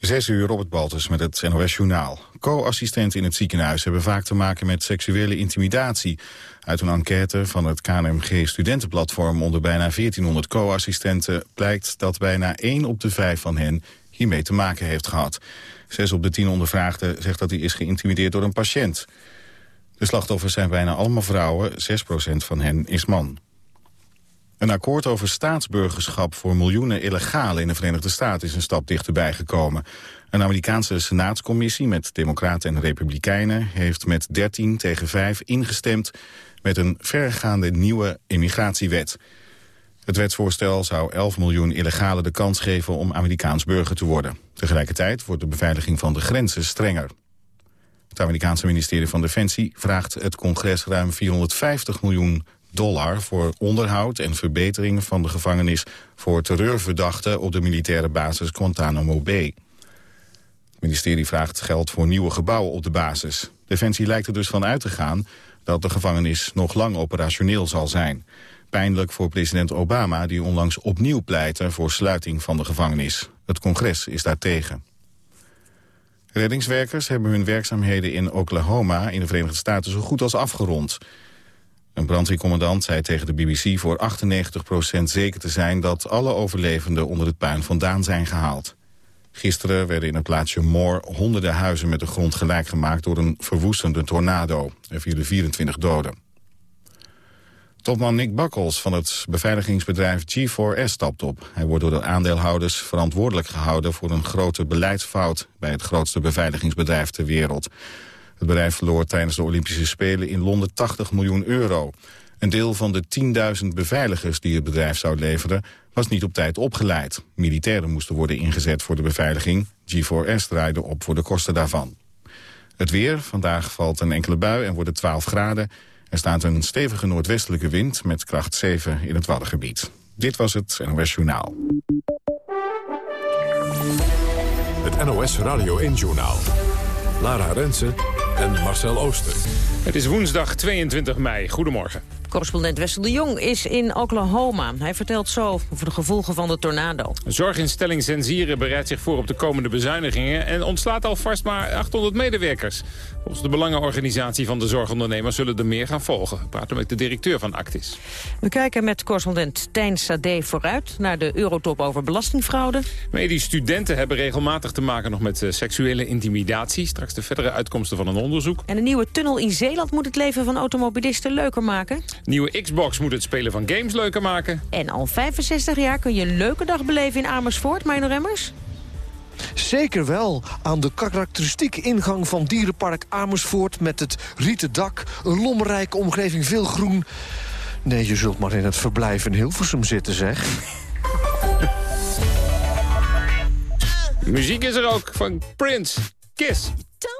Zes uur het Baltus met het NOS Journaal. Co-assistenten in het ziekenhuis hebben vaak te maken met seksuele intimidatie. Uit een enquête van het KNMG Studentenplatform onder bijna 1400 co-assistenten blijkt dat bijna 1 op de 5 van hen hiermee te maken heeft gehad. Zes op de 10 ondervraagden zegt dat hij is geïntimideerd door een patiënt. De slachtoffers zijn bijna allemaal vrouwen, 6% van hen is man. Een akkoord over staatsburgerschap voor miljoenen illegalen in de Verenigde Staten is een stap dichterbij gekomen. Een Amerikaanse senaatscommissie met democraten en republikeinen heeft met 13 tegen 5 ingestemd met een verregaande nieuwe immigratiewet. Het wetsvoorstel zou 11 miljoen illegalen de kans geven om Amerikaans burger te worden. Tegelijkertijd wordt de beveiliging van de grenzen strenger. Het Amerikaanse ministerie van Defensie vraagt het congres ruim 450 miljoen dollar voor onderhoud en verbetering van de gevangenis voor terreurverdachten op de militaire basis Guantanamo Bay. Het ministerie vraagt geld voor nieuwe gebouwen op de basis. Defensie lijkt er dus van uit te gaan dat de gevangenis nog lang operationeel zal zijn. Pijnlijk voor president Obama die onlangs opnieuw pleitte voor sluiting van de gevangenis. Het congres is daartegen. Reddingswerkers hebben hun werkzaamheden in Oklahoma in de Verenigde Staten zo goed als afgerond. Een brandweercommandant zei tegen de BBC voor 98% zeker te zijn dat alle overlevenden onder het puin vandaan zijn gehaald. Gisteren werden in het plaatsje Moore honderden huizen met de grond gelijk gemaakt door een verwoestende tornado. Er vielen 24 doden. Topman Nick Buckles van het beveiligingsbedrijf G4S stapt op. Hij wordt door de aandeelhouders verantwoordelijk gehouden voor een grote beleidsfout bij het grootste beveiligingsbedrijf ter wereld. Het bedrijf verloor tijdens de Olympische Spelen in Londen 80 miljoen euro. Een deel van de 10.000 beveiligers die het bedrijf zou leveren... was niet op tijd opgeleid. Militairen moesten worden ingezet voor de beveiliging. G4S draaide op voor de kosten daarvan. Het weer. Vandaag valt een enkele bui en wordt het 12 graden. Er staat een stevige noordwestelijke wind met kracht 7 in het Waddengebied. Dit was het NOS Journaal. Het NOS Radio 1 Journaal. Lara Rensen en Marcel Ooster. Het is woensdag 22 mei. Goedemorgen. Correspondent Wessel de Jong is in Oklahoma. Hij vertelt zo over de gevolgen van de tornado. Zorginstelling Zenzieren bereidt zich voor op de komende bezuinigingen... en ontslaat alvast maar 800 medewerkers. Volgens de belangenorganisatie van de zorgondernemers zullen er meer gaan volgen. We praten met de directeur van Actis. We kijken met correspondent Tijn Sade vooruit... naar de eurotop over belastingfraude. Medische studenten hebben regelmatig te maken nog met eh, seksuele intimidatie. Straks de verdere uitkomsten van een onderzoek. En een nieuwe tunnel in Zeeland moet het leven van automobilisten leuker maken. Nieuwe Xbox moet het spelen van games leuker maken. En al 65 jaar kun je een leuke dag beleven in Amersfoort, Mijn Remmers? Zeker wel. Aan de karakteristieke ingang van dierenpark Amersfoort... met het rieten dak, een lommerrijke omgeving, veel groen. Nee, je zult maar in het verblijf in Hilversum zitten, zeg. Muziek is er ook van Prince. Kiss. kiss.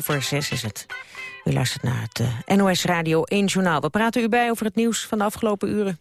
Over zes is het. U luistert naar het eh, NOS Radio 1 Journaal. We praten u bij over het nieuws van de afgelopen uren.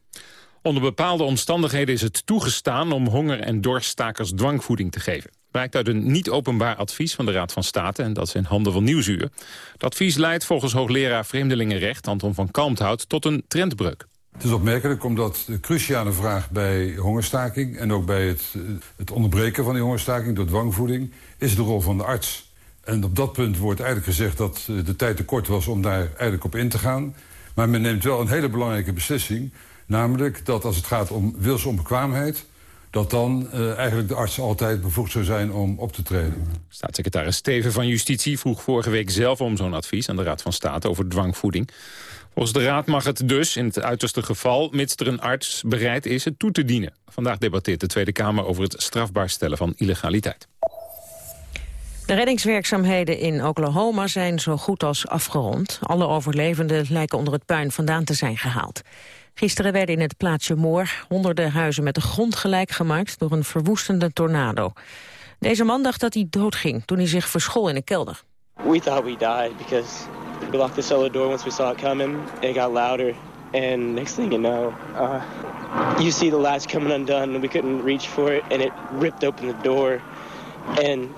Onder bepaalde omstandigheden is het toegestaan om honger- en dorststakers dwangvoeding te geven. Blijkt uit een niet-openbaar advies van de Raad van State en dat is in handen van Nieuwsuur. Het advies leidt volgens hoogleraar Vreemdelingenrecht Anton van Kalmthout tot een trendbreuk. Het is opmerkelijk omdat de cruciale vraag bij hongerstaking... en ook bij het, eh, het onderbreken van die hongerstaking door dwangvoeding... is de rol van de arts. En op dat punt wordt eigenlijk gezegd dat eh, de tijd te kort was... om daar eigenlijk op in te gaan. Maar men neemt wel een hele belangrijke beslissing... namelijk dat als het gaat om wilsonbekwaamheid dat dan uh, eigenlijk de arts altijd bevoegd zou zijn om op te treden. Staatssecretaris Steven van Justitie vroeg vorige week zelf om zo'n advies... aan de Raad van State over dwangvoeding. Volgens de Raad mag het dus in het uiterste geval... mits er een arts bereid is het toe te dienen. Vandaag debatteert de Tweede Kamer over het strafbaar stellen van illegaliteit. De reddingswerkzaamheden in Oklahoma zijn zo goed als afgerond. Alle overlevenden lijken onder het puin vandaan te zijn gehaald. Gisteren werden in het plaatsje Moor honderden huizen met de grond gelijk gemaakt door een verwoestende tornado. Deze man dacht dat hij doodging toen hij zich verschool in een kelder. We thought we died because we locked the cellar door once we saw it coming. It got louder and next thing you know, uh, you see the latch coming undone and we couldn't reach for it and it ripped open the door and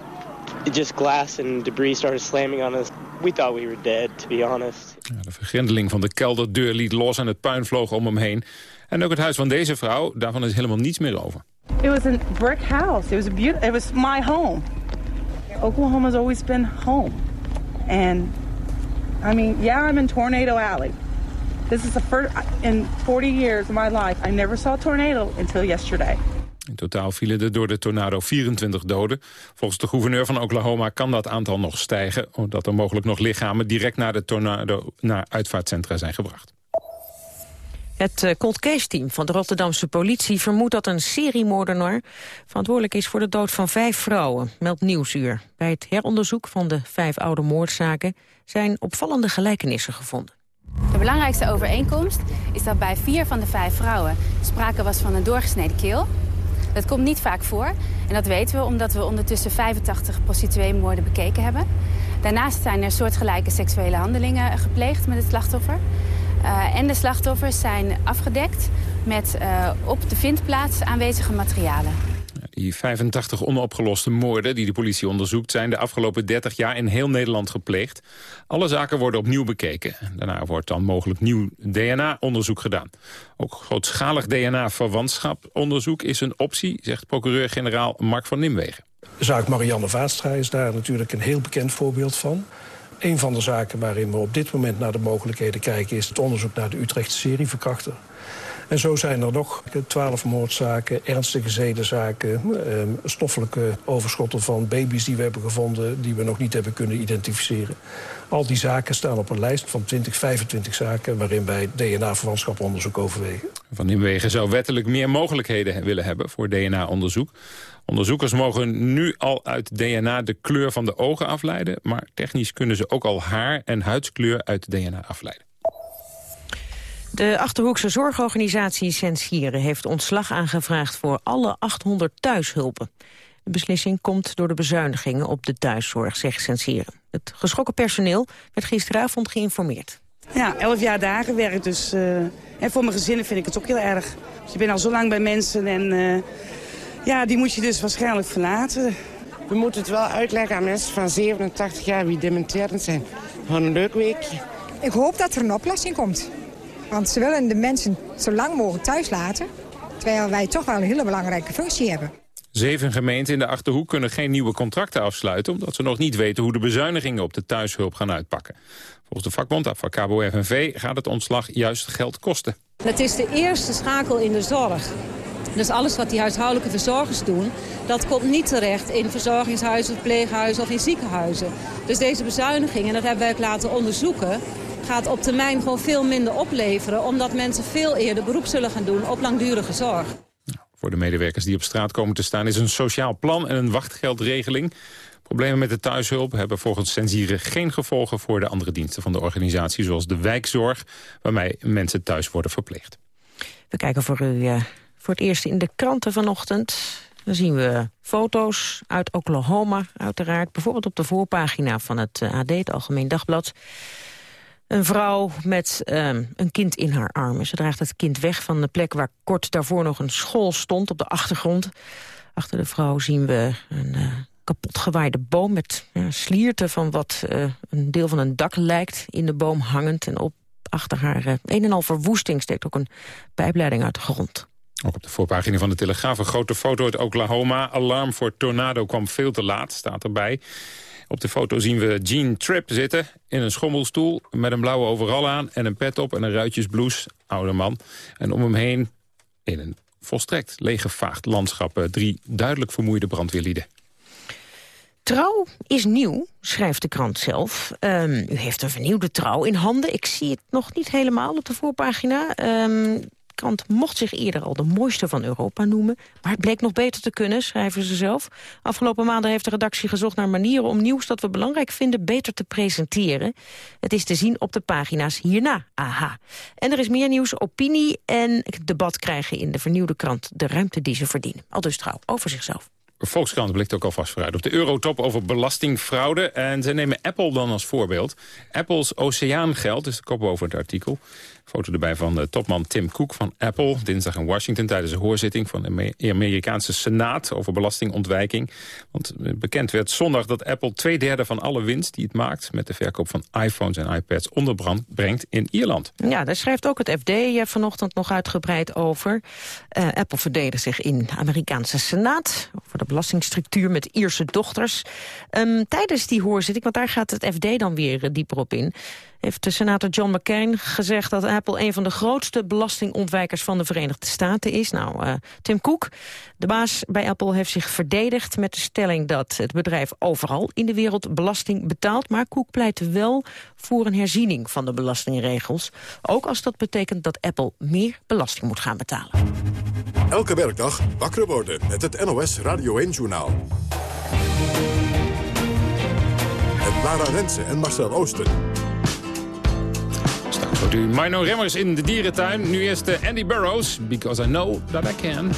just glass and debris started slamming on us. We thought we were dead, to be honest. Ja, de vergrendeling van de kelderdeur liet los en het puin vloog om hem heen. En ook het huis van deze vrouw, daarvan is helemaal niets meer over. It was a brick house. It was a beautiful. It was my home. Oklahoma's always been home, and I mean, yeah, I'm in Tornado Alley. This is the first in 40 years of my life. I never saw a tornado until yesterday. In totaal vielen er door de tornado 24 doden. Volgens de gouverneur van Oklahoma kan dat aantal nog stijgen... omdat er mogelijk nog lichamen direct na de tornado naar uitvaartcentra zijn gebracht. Het eh, cold case team van de Rotterdamse politie vermoedt dat een seriemoordenaar verantwoordelijk is voor de dood van vijf vrouwen, meldt Nieuwsuur. Bij het heronderzoek van de vijf oude moordzaken zijn opvallende gelijkenissen gevonden. De belangrijkste overeenkomst is dat bij vier van de vijf vrouwen sprake was van een doorgesneden keel. Dat komt niet vaak voor. En dat weten we omdat we ondertussen 85 prostituee-moorden bekeken hebben. Daarnaast zijn er soortgelijke seksuele handelingen gepleegd met het slachtoffer. Uh, en de slachtoffers zijn afgedekt met uh, op de vindplaats aanwezige materialen. Die 85 onopgeloste moorden die de politie onderzoekt... zijn de afgelopen 30 jaar in heel Nederland gepleegd. Alle zaken worden opnieuw bekeken. Daarna wordt dan mogelijk nieuw DNA-onderzoek gedaan. Ook grootschalig DNA-verwantschaponderzoek is een optie... zegt procureur-generaal Mark van Nimwegen. De zaak Marianne Vaatstra is daar natuurlijk een heel bekend voorbeeld van. Een van de zaken waarin we op dit moment naar de mogelijkheden kijken... is het onderzoek naar de Utrechtse serieverkrachter. En zo zijn er nog twaalf moordzaken, ernstige zedenzaken... eh, stoffelijke overschotten van baby's die we hebben gevonden... die we nog niet hebben kunnen identificeren. Al die zaken staan op een lijst van 20, 25 zaken... waarin wij DNA-verwantschaponderzoek overwegen. Van Nimwegen zou wettelijk meer mogelijkheden willen hebben voor DNA-onderzoek. Onderzoekers mogen nu al uit DNA de kleur van de ogen afleiden... maar technisch kunnen ze ook al haar- en huidskleur uit DNA afleiden. De Achterhoekse zorgorganisatie Sensieren heeft ontslag aangevraagd voor alle 800 thuishulpen. De beslissing komt door de bezuinigingen op de thuiszorg, zegt Sensieren. Het geschrokken personeel werd gisteravond geïnformeerd. Ja, elf jaar dagen werk, dus uh, en voor mijn gezinnen vind ik het ook heel erg. Dus je bent al zo lang bij mensen en uh, ja, die moet je dus waarschijnlijk verlaten. We moeten het wel uitleggen aan mensen van 87 jaar wie dementerend zijn. Gewoon een leuk weekje. Ik hoop dat er een oplossing komt. Want ze willen de mensen zo lang mogelijk thuis laten. Terwijl wij toch wel een hele belangrijke functie hebben. Zeven gemeenten in de Achterhoek kunnen geen nieuwe contracten afsluiten... omdat ze nog niet weten hoe de bezuinigingen op de thuishulp gaan uitpakken. Volgens de vakbond Avacabo FNV gaat het ontslag juist geld kosten. Het is de eerste schakel in de zorg. Dus alles wat die huishoudelijke verzorgers doen... dat komt niet terecht in verzorgingshuizen, verpleeghuizen of in ziekenhuizen. Dus deze bezuiniging, en dat hebben wij ook laten onderzoeken gaat op termijn gewoon veel minder opleveren... omdat mensen veel eerder beroep zullen gaan doen op langdurige zorg. Voor de medewerkers die op straat komen te staan is een sociaal plan en een wachtgeldregeling. Problemen met de thuishulp hebben volgens Sensieren geen gevolgen voor de andere diensten van de organisatie, zoals de wijkzorg, waarmee mensen thuis worden verpleegd. We kijken voor u uh, voor het eerst in de kranten vanochtend. Dan zien we foto's uit Oklahoma, uiteraard. Bijvoorbeeld op de voorpagina van het AD, het Algemeen Dagblad. Een vrouw met um, een kind in haar armen. Ze draagt het kind weg van de plek waar kort daarvoor nog een school stond op de achtergrond. Achter de vrouw zien we een uh, kapot gewaaide boom met uh, slierten van wat uh, een deel van een dak lijkt in de boom hangend. En op achter haar een en al verwoesting steekt ook een pijpleiding uit de grond. Ook op de voorpagina van de Telegraaf een grote foto uit Oklahoma. Alarm voor tornado kwam veel te laat, staat erbij. Op de foto zien we Gene Tripp zitten in een schommelstoel... met een blauwe overal aan en een pet op en een ruitjesblouse. Oude man. En om hem heen, in een volstrekt leeggevaagd landschap... Drie duidelijk vermoeide brandweerlieden. Trouw is nieuw, schrijft de krant zelf. Um, u heeft een vernieuwde trouw in handen. Ik zie het nog niet helemaal op de voorpagina. Um, krant mocht zich eerder al de mooiste van Europa noemen. Maar het bleek nog beter te kunnen, schrijven ze zelf. Afgelopen maanden heeft de redactie gezocht naar manieren om nieuws dat we belangrijk vinden beter te presenteren. Het is te zien op de pagina's hierna. Aha. En er is meer nieuws, opinie en debat krijgen in de vernieuwde krant de ruimte die ze verdienen. Al dus trouw over zichzelf. Volkskrant blikt ook alvast vooruit op de eurotop over belastingfraude. En ze nemen Apple dan als voorbeeld. Apples oceaangeld is de kop over het artikel. Foto erbij van de topman Tim Cook van Apple. Dinsdag in Washington tijdens een hoorzitting van de Amerikaanse Senaat over belastingontwijking. Want bekend werd zondag dat Apple twee derde van alle winst die het maakt... met de verkoop van iPhones en iPads onderbrand brengt in Ierland. Ja, daar schrijft ook het FD vanochtend nog uitgebreid over. Apple verdedigt zich in de Amerikaanse Senaat... over de belastingstructuur met Ierse dochters. Um, tijdens die hoorzitting, want daar gaat het FD dan weer dieper op in heeft de senator John McCain gezegd dat Apple een van de grootste belastingontwijkers van de Verenigde Staten is. Nou, uh, Tim Cook, de baas bij Apple, heeft zich verdedigd met de stelling dat het bedrijf overal in de wereld belasting betaalt. Maar Cook pleit wel voor een herziening van de belastingregels. Ook als dat betekent dat Apple meer belasting moet gaan betalen. Elke werkdag wakker worden met het NOS Radio 1-journaal. Met Lara Rensen en Marcel Oosten. Hoort u Mino Remmers in de dierentuin. Nu eerst de Andy Burroughs, Because I Know That I Can.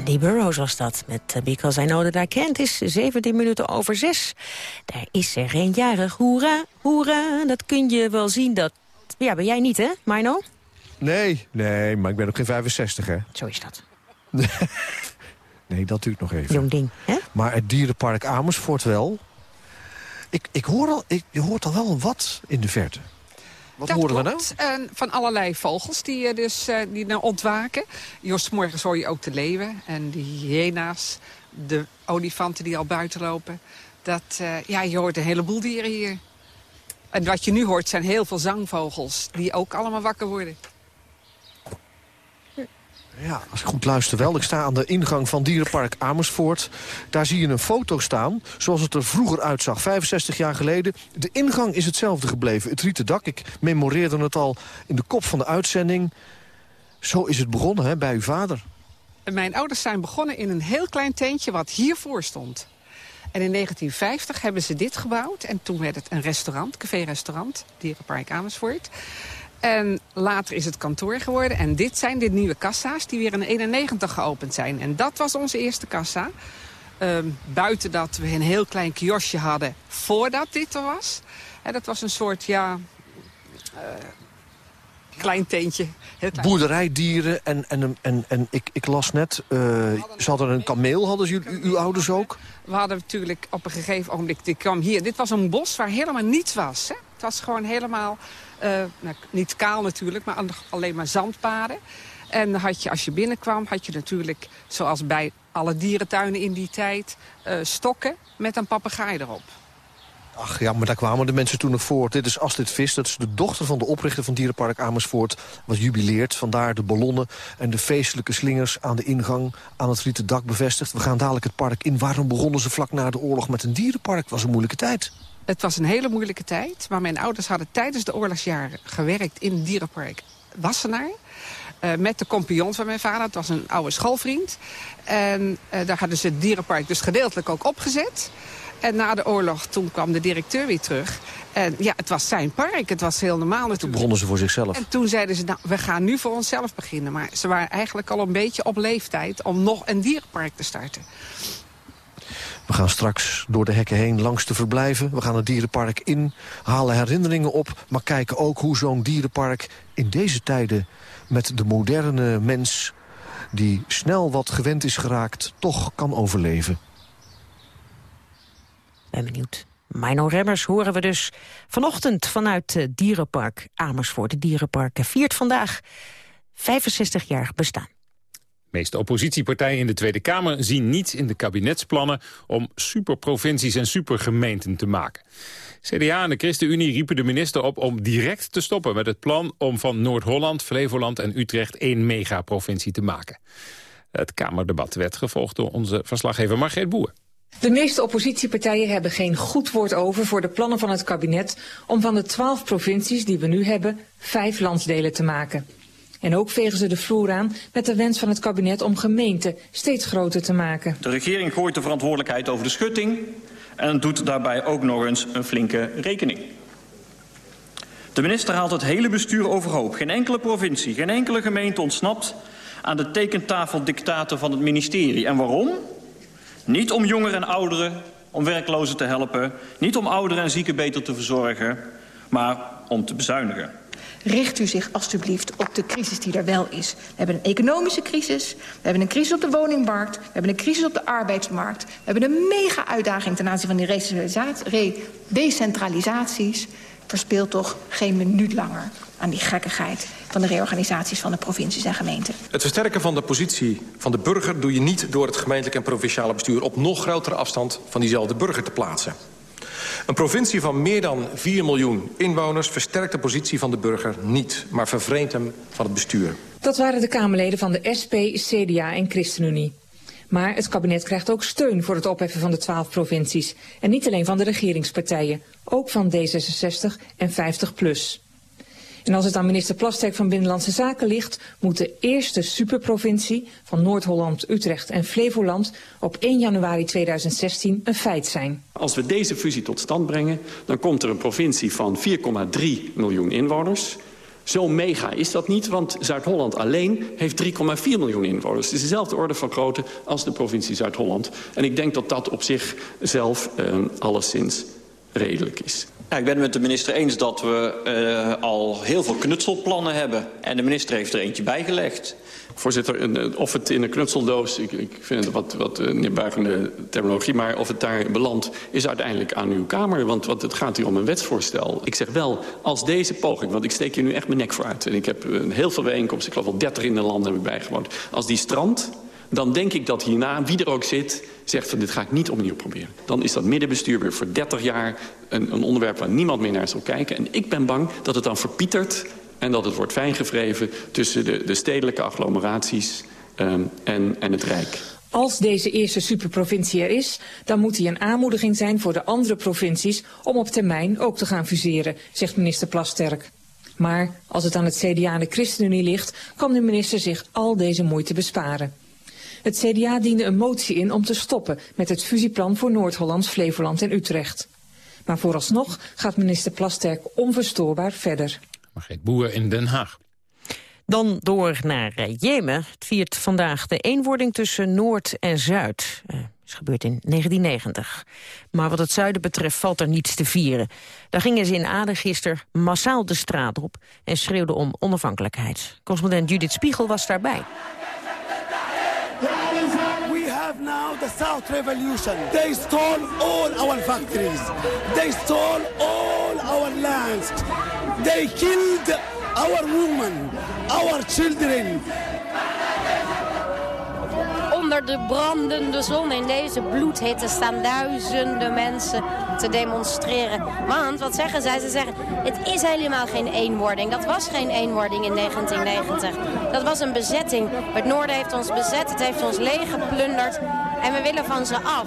Eddie Burroughs was dat, met uh, Because I Know That I Can't. is 17 minuten over 6. Daar is er geen jarig. Hoera, hoera. Dat kun je wel zien. Dat... Ja, ben jij niet, hè, Mino? Nee, nee, maar ik ben ook geen 65, hè? Zo is dat. nee, dat duurt nog even. Jong ding, hè? Maar het dierenpark Amersfoort wel. Ik, ik, hoor al, ik, je hoort al wel wat in de verte. Wat dat horen we nou? van allerlei vogels die, eh, dus, uh, die nou ontwaken. Jos, morgens hoor je ook de leeuwen en de hyena's. De olifanten die al buiten lopen. Dat, uh, ja, je hoort een heleboel dieren hier. En wat je nu hoort zijn heel veel zangvogels. Die ook allemaal wakker worden. Ja, als ik goed luister wel. Ik sta aan de ingang van Dierenpark Amersfoort. Daar zie je een foto staan, zoals het er vroeger uitzag, 65 jaar geleden. De ingang is hetzelfde gebleven, het rieten dak. Ik memoreerde het al in de kop van de uitzending. Zo is het begonnen hè, bij uw vader. Mijn ouders zijn begonnen in een heel klein tentje wat hiervoor stond. En in 1950 hebben ze dit gebouwd. En toen werd het een restaurant, café-restaurant, Dierenpark Amersfoort. En later is het kantoor geworden. En dit zijn de nieuwe kassa's die weer in 91 geopend zijn. En dat was onze eerste kassa. Um, buiten dat we een heel klein kiosje hadden voordat dit er was. En dat was een soort, ja... Uh, klein klein. Boerderijdieren en, en, en, en ik, ik las net, uh, ze hadden een kameel, hadden ze, uw, uw ouders ook? We hadden natuurlijk op een gegeven ogenblik, dit kwam hier. Dit was een bos waar helemaal niets was. Hè? Het was gewoon helemaal, nou, niet kaal natuurlijk, maar alleen maar zandpaden. En had je, als je binnenkwam, had je natuurlijk, zoals bij alle dierentuinen in die tijd, uh, stokken met een papegaai erop. Ach ja, maar daar kwamen de mensen toen nog voor. Dit is Astrid Vis, dat is de dochter van de oprichter van Dierenpark Amersfoort. Wat jubileert, vandaar de ballonnen en de feestelijke slingers aan de ingang aan het rieten dak bevestigd. We gaan dadelijk het park in. Waarom begonnen ze vlak na de oorlog met een dierenpark? Was een moeilijke tijd. Het was een hele moeilijke tijd, maar mijn ouders hadden tijdens de oorlogsjaren gewerkt in het dierenpark Wassenaar. Uh, met de compagnon van mijn vader. Het was een oude schoolvriend. En uh, daar hadden ze het dierenpark dus gedeeltelijk ook opgezet. En na de oorlog, toen kwam de directeur weer terug. En ja, het was zijn park. Het was heel normaal natuurlijk. Toen begonnen ze voor zichzelf. En toen zeiden ze, nou, we gaan nu voor onszelf beginnen. Maar ze waren eigenlijk al een beetje op leeftijd om nog een dierenpark te starten. We gaan straks door de hekken heen langs de verblijven. We gaan het dierenpark in, halen herinneringen op... maar kijken ook hoe zo'n dierenpark in deze tijden... met de moderne mens die snel wat gewend is geraakt... toch kan overleven. Ben benieuwd. Mino Remmers horen we dus vanochtend vanuit het Dierenpark Amersfoort. Het Dierenpark viert vandaag 65 jaar bestaan. Meeste oppositiepartijen in de Tweede Kamer zien niets in de kabinetsplannen om superprovincies en supergemeenten te maken. CDA en de ChristenUnie riepen de minister op om direct te stoppen met het plan om van Noord-Holland, Flevoland en Utrecht één megaprovincie te maken. Het Kamerdebat werd gevolgd door onze verslaggever Margreet Boer. De meeste oppositiepartijen hebben geen goed woord over voor de plannen van het kabinet om van de twaalf provincies die we nu hebben vijf landsdelen te maken. En ook vegen ze de vloer aan met de wens van het kabinet om gemeenten steeds groter te maken. De regering gooit de verantwoordelijkheid over de schutting en doet daarbij ook nog eens een flinke rekening. De minister haalt het hele bestuur overhoop. Geen enkele provincie, geen enkele gemeente ontsnapt aan de tekentafeldictaten van het ministerie. En waarom? Niet om jongeren en ouderen, om werklozen te helpen. Niet om ouderen en zieken beter te verzorgen, maar om te bezuinigen. Richt u zich alstublieft op de crisis die er wel is. We hebben een economische crisis, we hebben een crisis op de woningmarkt... we hebben een crisis op de arbeidsmarkt... we hebben een mega-uitdaging ten aanzien van die decentralisaties. Verspeel toch geen minuut langer aan die gekkigheid van de reorganisaties van de provincies en gemeenten. Het versterken van de positie van de burger doe je niet door het gemeentelijk en provinciale bestuur op nog grotere afstand van diezelfde burger te plaatsen. Een provincie van meer dan 4 miljoen inwoners versterkt de positie van de burger niet, maar vervreemdt hem van het bestuur. Dat waren de Kamerleden van de SP, CDA en ChristenUnie. Maar het kabinet krijgt ook steun voor het opheffen van de twaalf provincies. En niet alleen van de regeringspartijen, ook van D66 en 50PLUS. En als het aan minister Plasterk van Binnenlandse Zaken ligt... moet de eerste superprovincie van Noord-Holland, Utrecht en Flevoland... op 1 januari 2016 een feit zijn. Als we deze fusie tot stand brengen... dan komt er een provincie van 4,3 miljoen inwoners... Zo mega is dat niet, want Zuid-Holland alleen heeft 3,4 miljoen inwoners. Het is dezelfde orde van grootte als de provincie Zuid-Holland. En ik denk dat dat op zichzelf uh, alleszins redelijk is. Ja, ik ben het met de minister eens dat we uh, al heel veel knutselplannen hebben. En de minister heeft er eentje bijgelegd. Voorzitter, of het in een knutseldoos, ik, ik vind het wat, wat neerbuigende terminologie... maar of het daar belandt, is uiteindelijk aan uw Kamer. Want, want het gaat hier om een wetsvoorstel. Ik zeg wel, als deze poging, want ik steek hier nu echt mijn nek voor uit... en ik heb heel veel bijeenkomsten, ik geloof wel 30 in de landen heb ik bijgewoond... als die strand, dan denk ik dat hierna, wie er ook zit, zegt van dit ga ik niet opnieuw proberen. Dan is dat middenbestuur weer voor 30 jaar een, een onderwerp waar niemand meer naar zal kijken. En ik ben bang dat het dan verpietert en dat het wordt fijngevreven tussen de, de stedelijke agglomeraties um, en, en het Rijk. Als deze eerste superprovincie er is, dan moet hij een aanmoediging zijn voor de andere provincies om op termijn ook te gaan fuseren, zegt minister Plasterk. Maar als het aan het CDA en de ChristenUnie ligt, kan de minister zich al deze moeite besparen. Het CDA diende een motie in om te stoppen met het fusieplan voor Noord-Holland, Flevoland en Utrecht. Maar vooralsnog gaat minister Plasterk onverstoorbaar verder. Margreet Boer in Den Haag. Dan door naar Jemen. Het viert vandaag de eenwording tussen Noord en Zuid. Uh, is gebeurd in 1990. Maar wat het zuiden betreft valt er niets te vieren. Daar gingen ze in Aden gisteren massaal de straat op... en schreeuwden om onafhankelijkheid. Correspondent Judith Spiegel was daarbij. Now the South Revolution. They stole all our factories. They stole all our lands. They killed our women, our children. Onder de brandende zon in deze bloedhitte staan duizenden mensen te demonstreren. Want, wat zeggen zij? Ze zeggen, het is helemaal geen eenwording. Dat was geen eenwording in 1990. Dat was een bezetting. Het noorden heeft ons bezet, het heeft ons leeggeplunderd. En we willen van ze af.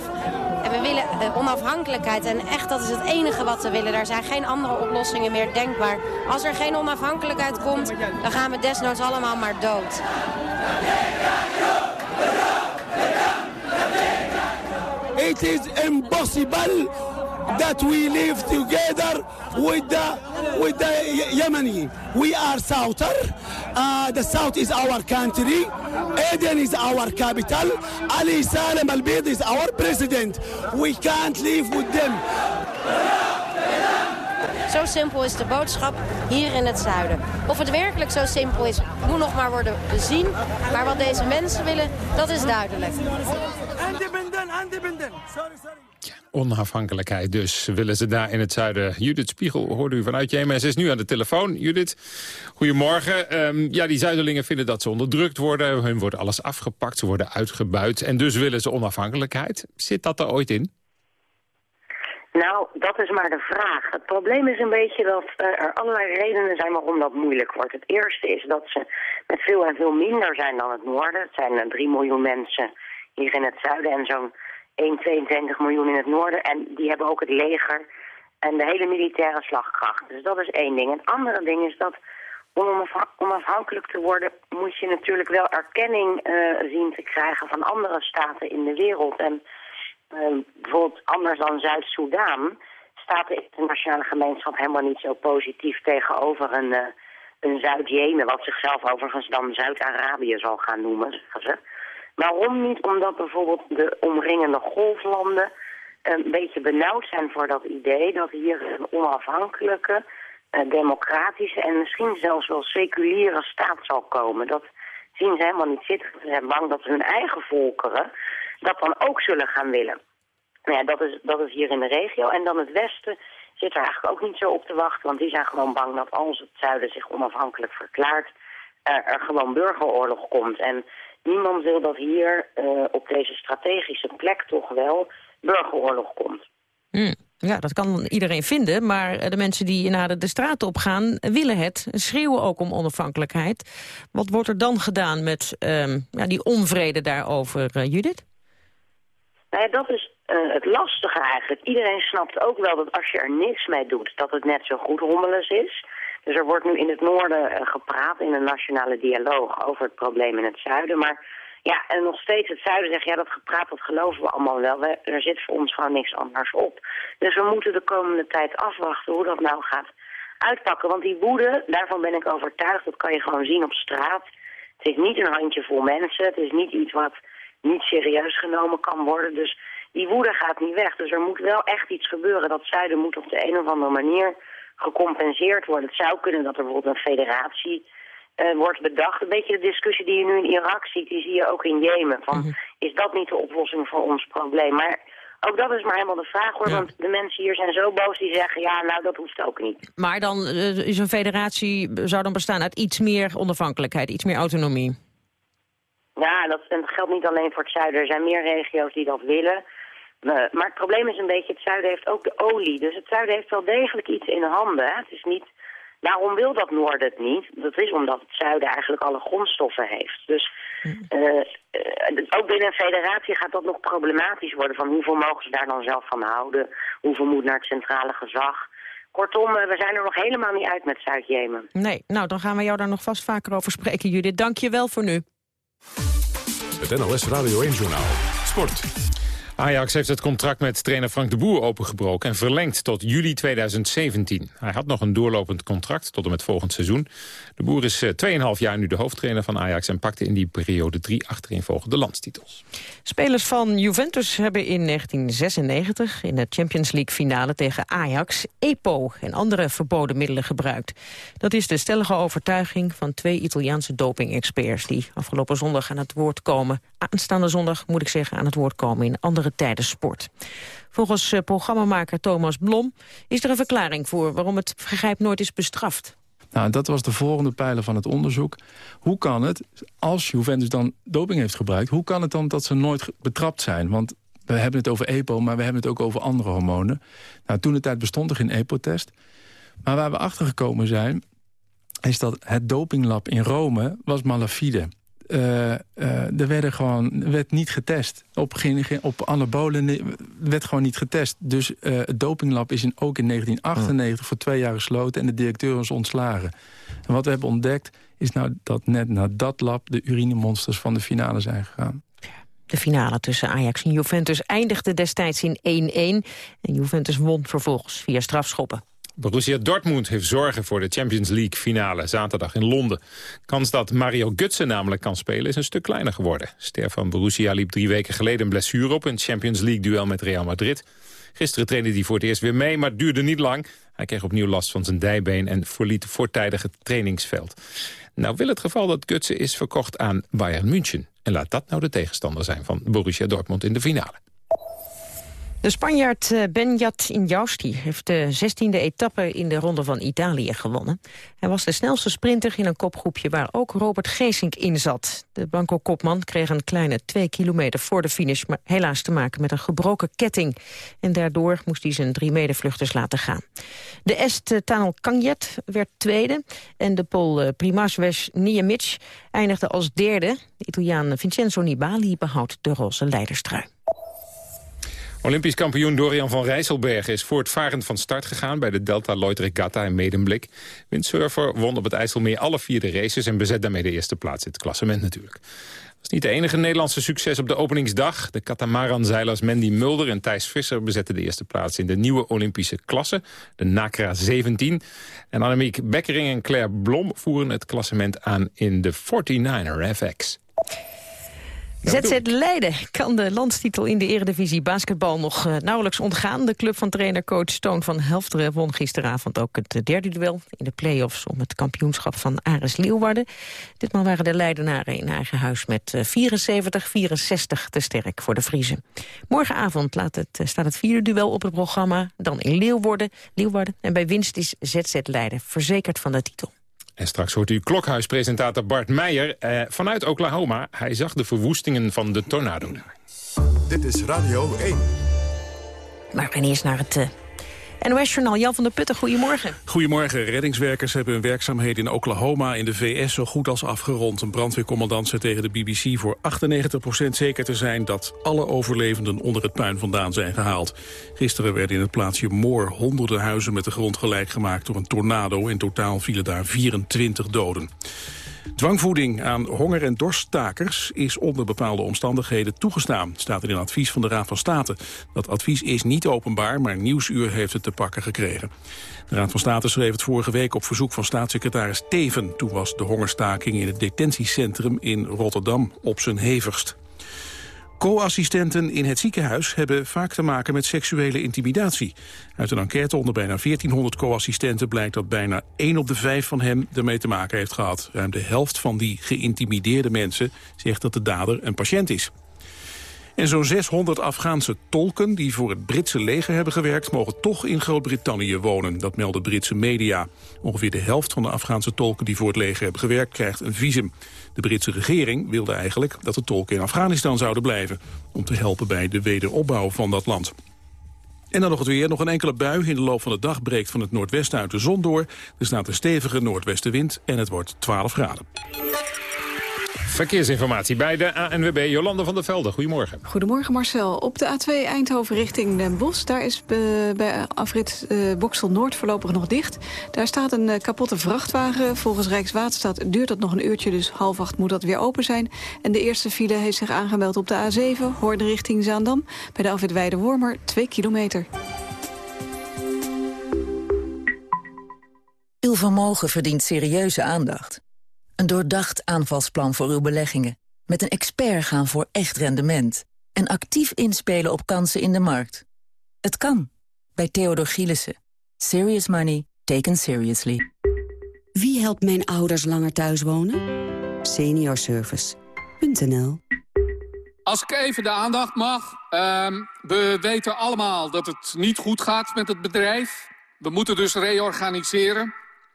En we willen uh, onafhankelijkheid. En echt, dat is het enige wat we willen. Daar zijn geen andere oplossingen meer denkbaar. Als er geen onafhankelijkheid komt, dan gaan we desnoods allemaal maar dood. It is impossible that we live together with the with the Yemeni. We are Souther. Uh, the South is our country. Aden is our capital. Ali Salem Al Bid is our president. We can't live with them. Zo simpel is de boodschap hier in het zuiden. Of het werkelijk zo simpel is, moet nog maar worden bezien. Maar wat deze mensen willen, dat is duidelijk. Onafhankelijkheid dus willen ze daar in het zuiden. Judith Spiegel hoorde u vanuit Jemen. Ze is nu aan de telefoon. Judith, goedemorgen. Um, ja, die zuiderlingen vinden dat ze onderdrukt worden. Hun wordt alles afgepakt, ze worden uitgebuit. En dus willen ze onafhankelijkheid. Zit dat er ooit in? Nou, dat is maar de vraag. Het probleem is een beetje dat er allerlei redenen zijn waarom dat moeilijk wordt. Het eerste is dat ze met veel en veel minder zijn dan het noorden. Het zijn 3 miljoen mensen hier in het zuiden en zo'n 1, 22 miljoen in het noorden. En die hebben ook het leger en de hele militaire slagkracht. Dus dat is één ding. Een andere ding is dat om onafhankelijk te worden... moet je natuurlijk wel erkenning uh, zien te krijgen van andere staten in de wereld. En bijvoorbeeld anders dan Zuid-Soedan... staat de internationale gemeenschap helemaal niet zo positief tegenover een, uh, een Zuid-Jemen... wat zichzelf overigens dan Zuid-Arabië zal gaan noemen, zeggen ze... Waarom niet? Omdat bijvoorbeeld de omringende golflanden een beetje benauwd zijn voor dat idee dat hier een onafhankelijke, eh, democratische en misschien zelfs wel seculiere staat zal komen. Dat zien ze helemaal niet zitten. Ze zijn bang dat hun eigen volkeren dat dan ook zullen gaan willen. Nou ja, dat is, dat is hier in de regio. En dan het Westen zit er eigenlijk ook niet zo op te wachten, want die zijn gewoon bang dat als het zuiden zich onafhankelijk verklaart, er, er gewoon burgeroorlog komt. En niemand wil dat hier uh, op deze strategische plek toch wel burgeroorlog komt. Mm. Ja, dat kan iedereen vinden, maar eh, de mensen die naar de, de straat op gaan willen het, schreeuwen ook om onafhankelijkheid. Wat wordt er dan gedaan met um, ja, die onvrede daarover, uh, Judith? Nou ja, dat is uh, het lastige eigenlijk. Iedereen snapt ook wel dat als je er niks mee doet, dat het net zo goed rommeles is. Dus er wordt nu in het noorden uh, gepraat in een nationale dialoog over het probleem in het zuiden. Maar ja, en nog steeds het zuiden zegt, ja dat gepraat dat geloven we allemaal wel. We, er zit voor ons gewoon niks anders op. Dus we moeten de komende tijd afwachten hoe dat nou gaat uitpakken. Want die woede, daarvan ben ik overtuigd, dat kan je gewoon zien op straat. Het is niet een handjevol mensen. Het is niet iets wat niet serieus genomen kan worden. Dus die woede gaat niet weg. Dus er moet wel echt iets gebeuren. Dat zuiden moet op de een of andere manier gecompenseerd worden. Het zou kunnen dat er bijvoorbeeld een federatie uh, wordt bedacht. Een beetje de discussie die je nu in Irak ziet, die zie je ook in Jemen. Van, mhm. Is dat niet de oplossing voor ons probleem? Maar ook dat is maar helemaal de vraag hoor, want de mensen hier zijn zo boos die zeggen... ja, nou, dat hoeft ook niet. Maar dan uh, is een federatie, zou dan bestaan uit iets meer onafhankelijkheid, iets meer autonomie? Ja, dat, en dat geldt niet alleen voor het zuiden. Er zijn meer regio's die dat willen. Uh, maar het probleem is een beetje, het zuiden heeft ook de olie. Dus het zuiden heeft wel degelijk iets in handen. Hè? Het is niet Waarom wil dat Noorden het niet? Dat is omdat het zuiden eigenlijk alle grondstoffen heeft. Dus uh, ook binnen een federatie gaat dat nog problematisch worden. Van hoeveel mogen ze daar dan zelf van houden? Hoeveel moet naar het centrale gezag? Kortom, uh, we zijn er nog helemaal niet uit met Zuid-Jemen. Nee, nou dan gaan we jou daar nog vast vaker over spreken, Judith. Dank je wel voor nu. Het NLS Radio 1 Journaal. Sport. Ajax heeft het contract met trainer Frank de Boer opengebroken... en verlengd tot juli 2017. Hij had nog een doorlopend contract tot en met volgend seizoen. De Boer is 2,5 eh, jaar nu de hoofdtrainer van Ajax... en pakte in die periode drie achtereenvolgende landstitels. Spelers van Juventus hebben in 1996 in de Champions League finale tegen Ajax... EPO en andere verboden middelen gebruikt. Dat is de stellige overtuiging van twee Italiaanse doping-experts... die afgelopen zondag aan het woord komen. Aanstaande zondag, moet ik zeggen, aan het woord komen in andere tijden sport. Volgens uh, programmamaker Thomas Blom is er een verklaring voor... waarom het vergrijp nooit is bestraft. Nou, dat was de volgende pijler van het onderzoek. Hoe kan het, als Juventus dan doping heeft gebruikt... hoe kan het dan dat ze nooit betrapt zijn? Want we hebben het over EPO, maar we hebben het ook over andere hormonen. Nou, toen de tijd bestond er geen EPO-test. Maar waar we achter gekomen zijn... is dat het dopinglab in Rome was malafide uh, er werden gewoon, werd niet getest. Op, op anabolen werd gewoon niet getest. Dus uh, het dopinglab is in, ook in 1998 voor twee jaar gesloten... en de directeur is ontslagen. En wat we hebben ontdekt is nou dat net na dat lab... de urinemonsters van de finale zijn gegaan. De finale tussen Ajax en Juventus eindigde destijds in 1-1. En Juventus won vervolgens via strafschoppen. Borussia Dortmund heeft zorgen voor de Champions League finale zaterdag in Londen. Kans dat Mario Götze namelijk kan spelen is een stuk kleiner geworden. Ster van Borussia liep drie weken geleden een blessure op... in het Champions League duel met Real Madrid. Gisteren trainde hij voor het eerst weer mee, maar duurde niet lang. Hij kreeg opnieuw last van zijn dijbeen en verliet voortijdig het trainingsveld. Nou wil het geval dat Götze is verkocht aan Bayern München. En laat dat nou de tegenstander zijn van Borussia Dortmund in de finale. De Spanjaard eh, Benjat Injausti heeft de 16e etappe in de Ronde van Italië gewonnen. Hij was de snelste sprinter in een kopgroepje waar ook Robert Geesink in zat. De Blanco-kopman kreeg een kleine twee kilometer voor de finish... maar helaas te maken met een gebroken ketting. En daardoor moest hij zijn drie medevluchters laten gaan. De Est Tanel Kanjet werd tweede en de Pol eh, Primožeš Niemic eindigde als derde. De Italiaan Vincenzo Nibali behoudt de roze leiderstrui. Olympisch kampioen Dorian van Rijsselberg is voortvarend van start gegaan... bij de Delta Lloyd Regatta in Medemblik. Windsurfer won op het IJsselmeer alle vier de races... en bezet daarmee de eerste plaats in het klassement natuurlijk. Dat is niet de enige Nederlandse succes op de openingsdag. De katamaranzeilers Mandy Mulder en Thijs Visser bezetten de eerste plaats... in de nieuwe Olympische klasse, de NACRA 17. En Annemiek Bekkering en Claire Blom voeren het klassement aan in de 49er FX. ZZ Leiden kan de landstitel in de eredivisie basketbal nog uh, nauwelijks ontgaan. De club van trainer-coach Toon van Helfteren won gisteravond ook het derde duel in de play-offs om het kampioenschap van Ares Leeuwarden. Ditmaal waren de Leidenaren in eigen huis met 74-64 te sterk voor de Vriezen. Morgenavond laat het, eh, staat het vierde duel op het programma, dan in Leeuwarden, Leeuwarden en bij winst is ZZ Leiden verzekerd van de titel. En straks hoort u klokhuispresentator Bart Meijer eh, vanuit Oklahoma. Hij zag de verwoestingen van de tornado daar. Dit is Radio 1. Maar we gaan eerst naar het uh, NOS-journaal. Jan van der Putten, goedemorgen. Goedemorgen. Reddingswerkers hebben hun werkzaamheden in Oklahoma in de VS zo goed als afgerond. Een brandweercommandant zei tegen de BBC voor 98% zeker te zijn... dat alle overlevenden onder het puin vandaan zijn gehaald. Gisteren werden in het plaatsje Moor honderden huizen met de grond gelijk gemaakt door een tornado. In totaal vielen daar 24 doden. Dwangvoeding aan honger- en dorststakers is onder bepaalde omstandigheden toegestaan, staat in een advies van de Raad van State. Dat advies is niet openbaar, maar Nieuwsuur heeft het te pakken gekregen. De Raad van State schreef het vorige week op verzoek van staatssecretaris Teven. Toen was de hongerstaking in het detentiecentrum in Rotterdam op zijn hevigst. Co-assistenten in het ziekenhuis hebben vaak te maken met seksuele intimidatie. Uit een enquête onder bijna 1400 co-assistenten blijkt dat bijna 1 op de 5 van hen ermee te maken heeft gehad. Ruim de helft van die geïntimideerde mensen zegt dat de dader een patiënt is. En zo'n 600 Afghaanse tolken die voor het Britse leger hebben gewerkt... mogen toch in Groot-Brittannië wonen, dat melden Britse media. Ongeveer de helft van de Afghaanse tolken die voor het leger hebben gewerkt... krijgt een visum. De Britse regering wilde eigenlijk dat de tolken in Afghanistan zouden blijven... om te helpen bij de wederopbouw van dat land. En dan nog het weer. Nog een enkele bui. In de loop van de dag breekt van het noordwesten uit de zon door. Er staat een stevige noordwestenwind en het wordt 12 graden. Verkeersinformatie bij de ANWB Jolande van der Velde. Goedemorgen. Goedemorgen Marcel. Op de A2 Eindhoven richting Den Bosch. Daar is bij afrit uh, Boksel Noord voorlopig nog dicht. Daar staat een uh, kapotte vrachtwagen. Volgens Rijkswaterstaat duurt dat nog een uurtje, dus half acht moet dat weer open zijn. En de eerste file heeft zich aangemeld op de A7, Hoorde richting Zaandam. Bij de afrit Weide-Wormer, 2 kilometer. Uw vermogen verdient serieuze aandacht. Een doordacht aanvalsplan voor uw beleggingen. Met een expert gaan voor echt rendement. En actief inspelen op kansen in de markt. Het kan. Bij Theodor Gielissen. Serious money taken seriously. Wie helpt mijn ouders langer thuis wonen? Seniorservice.nl Als ik even de aandacht mag. Uh, we weten allemaal dat het niet goed gaat met het bedrijf. We moeten dus reorganiseren.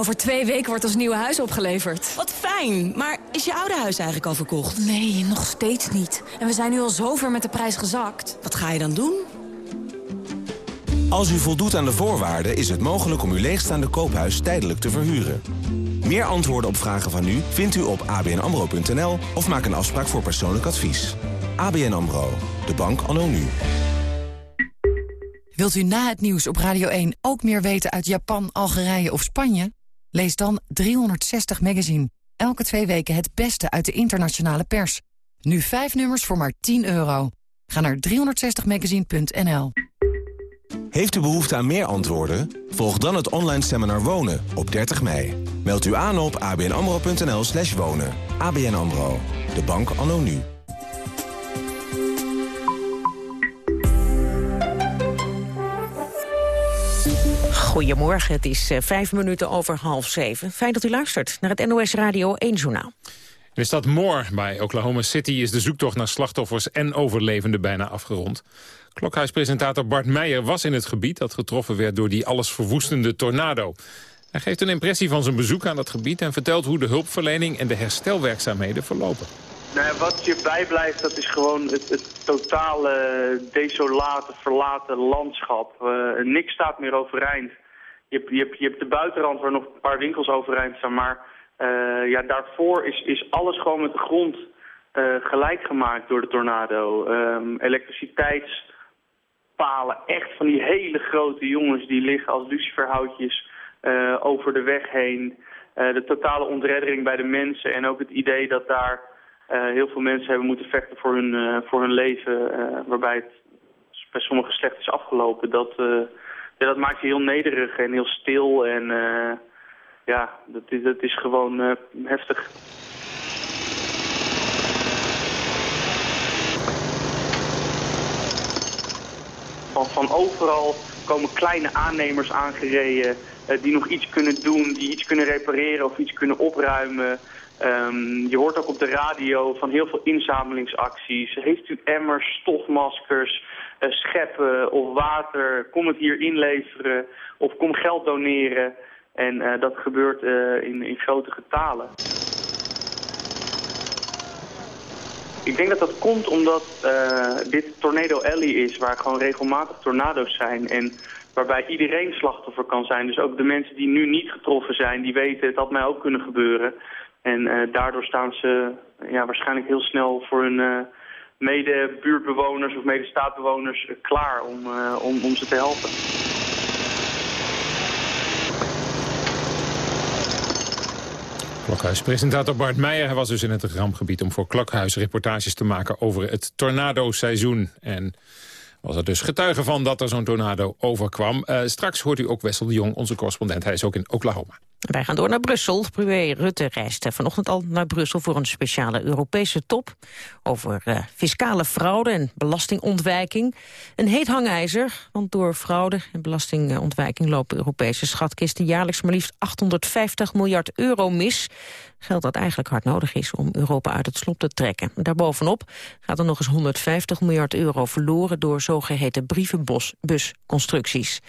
Over twee weken wordt ons nieuwe huis opgeleverd. Wat fijn, maar is je oude huis eigenlijk al verkocht? Nee, nog steeds niet. En we zijn nu al zo ver met de prijs gezakt. Wat ga je dan doen? Als u voldoet aan de voorwaarden is het mogelijk om uw leegstaande koophuis tijdelijk te verhuren. Meer antwoorden op vragen van u vindt u op abnamro.nl of maak een afspraak voor persoonlijk advies. ABN AMRO, de bank anno nu. Wilt u na het nieuws op Radio 1 ook meer weten uit Japan, Algerije of Spanje? Lees dan 360 Magazine. Elke twee weken het beste uit de internationale pers. Nu vijf nummers voor maar 10 euro. Ga naar 360magazine.nl. Heeft u behoefte aan meer antwoorden? Volg dan het online seminar Wonen op 30 mei. Meld u aan op abnamro.nl slash wonen. ABN AMRO, de bank anno nu. Goedemorgen, het is uh, vijf minuten over half zeven. Fijn dat u luistert naar het NOS Radio 1 Journaal. In de stad Moore bij Oklahoma City is de zoektocht naar slachtoffers en overlevenden bijna afgerond. Klokhuispresentator Bart Meijer was in het gebied dat getroffen werd door die allesverwoestende tornado. Hij geeft een impressie van zijn bezoek aan dat gebied en vertelt hoe de hulpverlening en de herstelwerkzaamheden verlopen. Nou, wat je bijblijft, dat is gewoon het, het totale desolate, verlaten landschap. Uh, niks staat meer overeind. Je hebt, je, je hebt de buitenrand waar nog een paar winkels overeind staan, maar uh, ja, daarvoor is, is alles gewoon met de grond uh, gelijk gemaakt door de tornado. Um, elektriciteitspalen, echt van die hele grote jongens die liggen als luciferhoutjes over de weg heen. de totale ontreddering bij de mensen en ook het idee dat daar heel veel mensen hebben moeten vechten voor hun, uh, voor hun leven, uh, waarbij het bij sommige slecht is afgelopen. Dat, ja, dat maakt je heel nederig en heel stil en ja, dat is, dat is gewoon heftig. Van, van overal komen kleine aannemers aangereden die nog iets kunnen doen, die iets kunnen repareren of iets kunnen opruimen. Um, je hoort ook op de radio van heel veel inzamelingsacties. Heeft u emmers, stofmaskers, uh, scheppen of water? Kom het hier inleveren of kom geld doneren. En uh, dat gebeurt uh, in, in grote getalen. Ik denk dat dat komt omdat dit Tornado Alley is, waar gewoon regelmatig tornado's zijn. En waarbij iedereen slachtoffer kan zijn. Dus ook de mensen die nu niet getroffen zijn, die weten het had mij ook kunnen gebeuren. En uh, daardoor staan ze ja, waarschijnlijk heel snel voor hun uh, mede-buurtbewoners of mede-staatbewoners klaar om, om, om ze te helpen. Klokhuispresentator Bart Meijer was dus in het rampgebied... om voor Klokhuis reportages te maken over het tornado-seizoen. En was er dus getuige van dat er zo'n tornado overkwam. Straks hoort u ook Wessel de Jong, onze correspondent. Hij is ook in Oklahoma. Wij gaan door naar Brussel. Premier Rutte reist vanochtend al naar Brussel voor een speciale Europese top over uh, fiscale fraude en belastingontwijking. Een heet hangijzer, want door fraude en belastingontwijking lopen Europese schatkisten jaarlijks maar liefst 850 miljard euro mis. Geld dat eigenlijk hard nodig is om Europa uit het slop te trekken. Daarbovenop gaat er nog eens 150 miljard euro verloren door zogeheten brievenbusconstructies.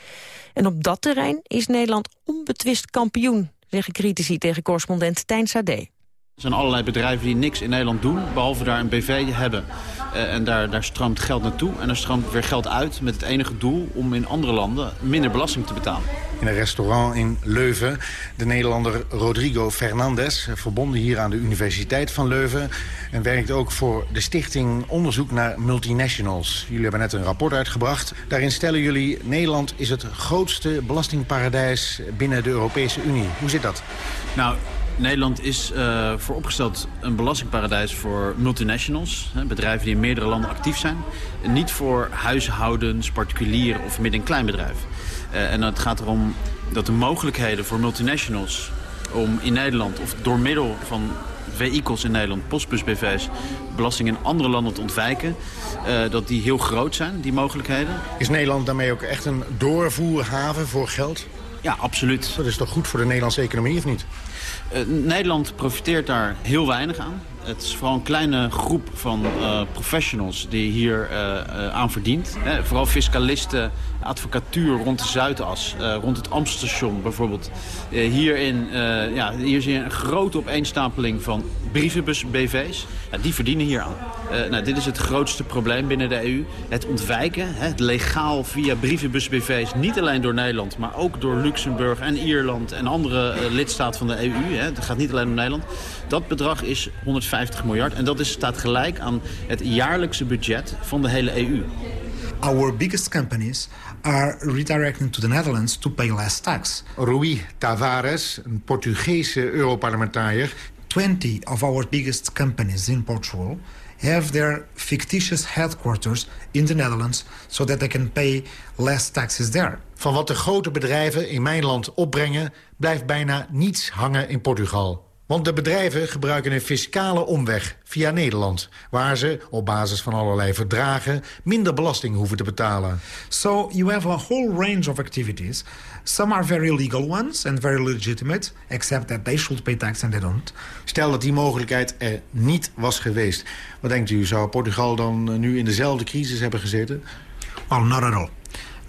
En op dat terrein is Nederland onbetwist kampioen, zeggen critici tegen correspondent Tijn Sade. Er zijn allerlei bedrijven die niks in Nederland doen, behalve daar een BV hebben. Uh, en daar, daar stroomt geld naartoe en er stroomt weer geld uit... met het enige doel om in andere landen minder belasting te betalen. In een restaurant in Leuven, de Nederlander Rodrigo Fernandez... verbonden hier aan de Universiteit van Leuven... en werkt ook voor de stichting Onderzoek naar Multinationals. Jullie hebben net een rapport uitgebracht. Daarin stellen jullie... Nederland is het grootste belastingparadijs binnen de Europese Unie. Hoe zit dat? Nou, Nederland is uh, vooropgesteld een belastingparadijs voor multinationals. Hè, bedrijven die in meerdere landen actief zijn. Niet voor huishoudens, particulieren of midden- en kleinbedrijven. Uh, en het gaat erom dat de mogelijkheden voor multinationals om in Nederland... of door middel van vehicles in Nederland, postbus-BV's... belasting in andere landen te ontwijken, uh, dat die heel groot zijn, die mogelijkheden. Is Nederland daarmee ook echt een doorvoerhaven voor geld? Ja, absoluut. Dat is toch goed voor de Nederlandse economie, of niet? Uh, Nederland profiteert daar heel weinig aan. Het is vooral een kleine groep van uh, professionals die hier uh, aan verdient. Vooral fiscalisten, advocatuur rond de Zuidas, rond het Amstelstation bijvoorbeeld. hierin, ja, hier zie je een grote opeenstapeling van brievenbus-BV's. Ja, die verdienen hier aan. nou, dit is het grootste probleem binnen de EU. Het ontwijken, hè, het legaal via brievenbus-BV's, niet alleen door Nederland... maar ook door Luxemburg en Ierland en andere lidstaten van de EU. Hè. Het gaat niet alleen om Nederland. Dat bedrag is 150 miljard. En dat is, staat gelijk aan het jaarlijkse budget van de hele EU. Our biggest companies are redirecting to the Netherlands to pay less tax. Rui Tavares, een Portugese Europarlementariër. 20 of our biggest companies in Portugal have their fictitious headquarters in the Netherlands... so that they can pay less taxes there. Van wat de grote bedrijven in mijn land opbrengen... blijft bijna niets hangen in Portugal. Want de bedrijven gebruiken een fiscale omweg via Nederland... waar ze op basis van allerlei verdragen minder belasting hoeven te betalen. So you have a whole range of activities. Some are very legal ones and very legitimate... except that they should pay tax and they don't. Stel dat die mogelijkheid er niet was geweest. Wat denkt u, zou Portugal dan nu in dezelfde crisis hebben gezeten? Well, not at all.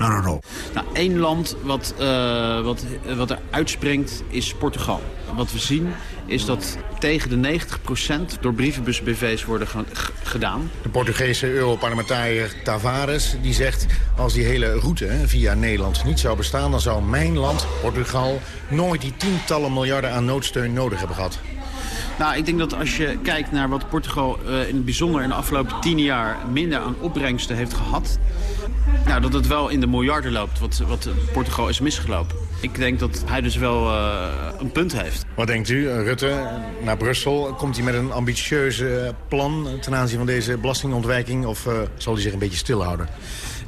All. Nou, één land wat, uh, wat, wat er uitspringt is Portugal. Wat we zien is dat tegen de 90% door brievenbus-BV's worden gedaan. De Portugese Europarlementariër Tavares die zegt... als die hele route via Nederland niet zou bestaan... dan zou mijn land, Portugal, nooit die tientallen miljarden aan noodsteun nodig hebben gehad. Nou, ik denk dat als je kijkt naar wat Portugal uh, in het bijzonder in de afgelopen tien jaar minder aan opbrengsten heeft gehad... Nou, dat het wel in de miljarden loopt wat, wat Portugal is misgelopen. Ik denk dat hij dus wel uh, een punt heeft. Wat denkt u, Rutte, naar Brussel? Komt hij met een ambitieuze plan ten aanzien van deze belastingontwijking... of uh, zal hij zich een beetje stilhouden?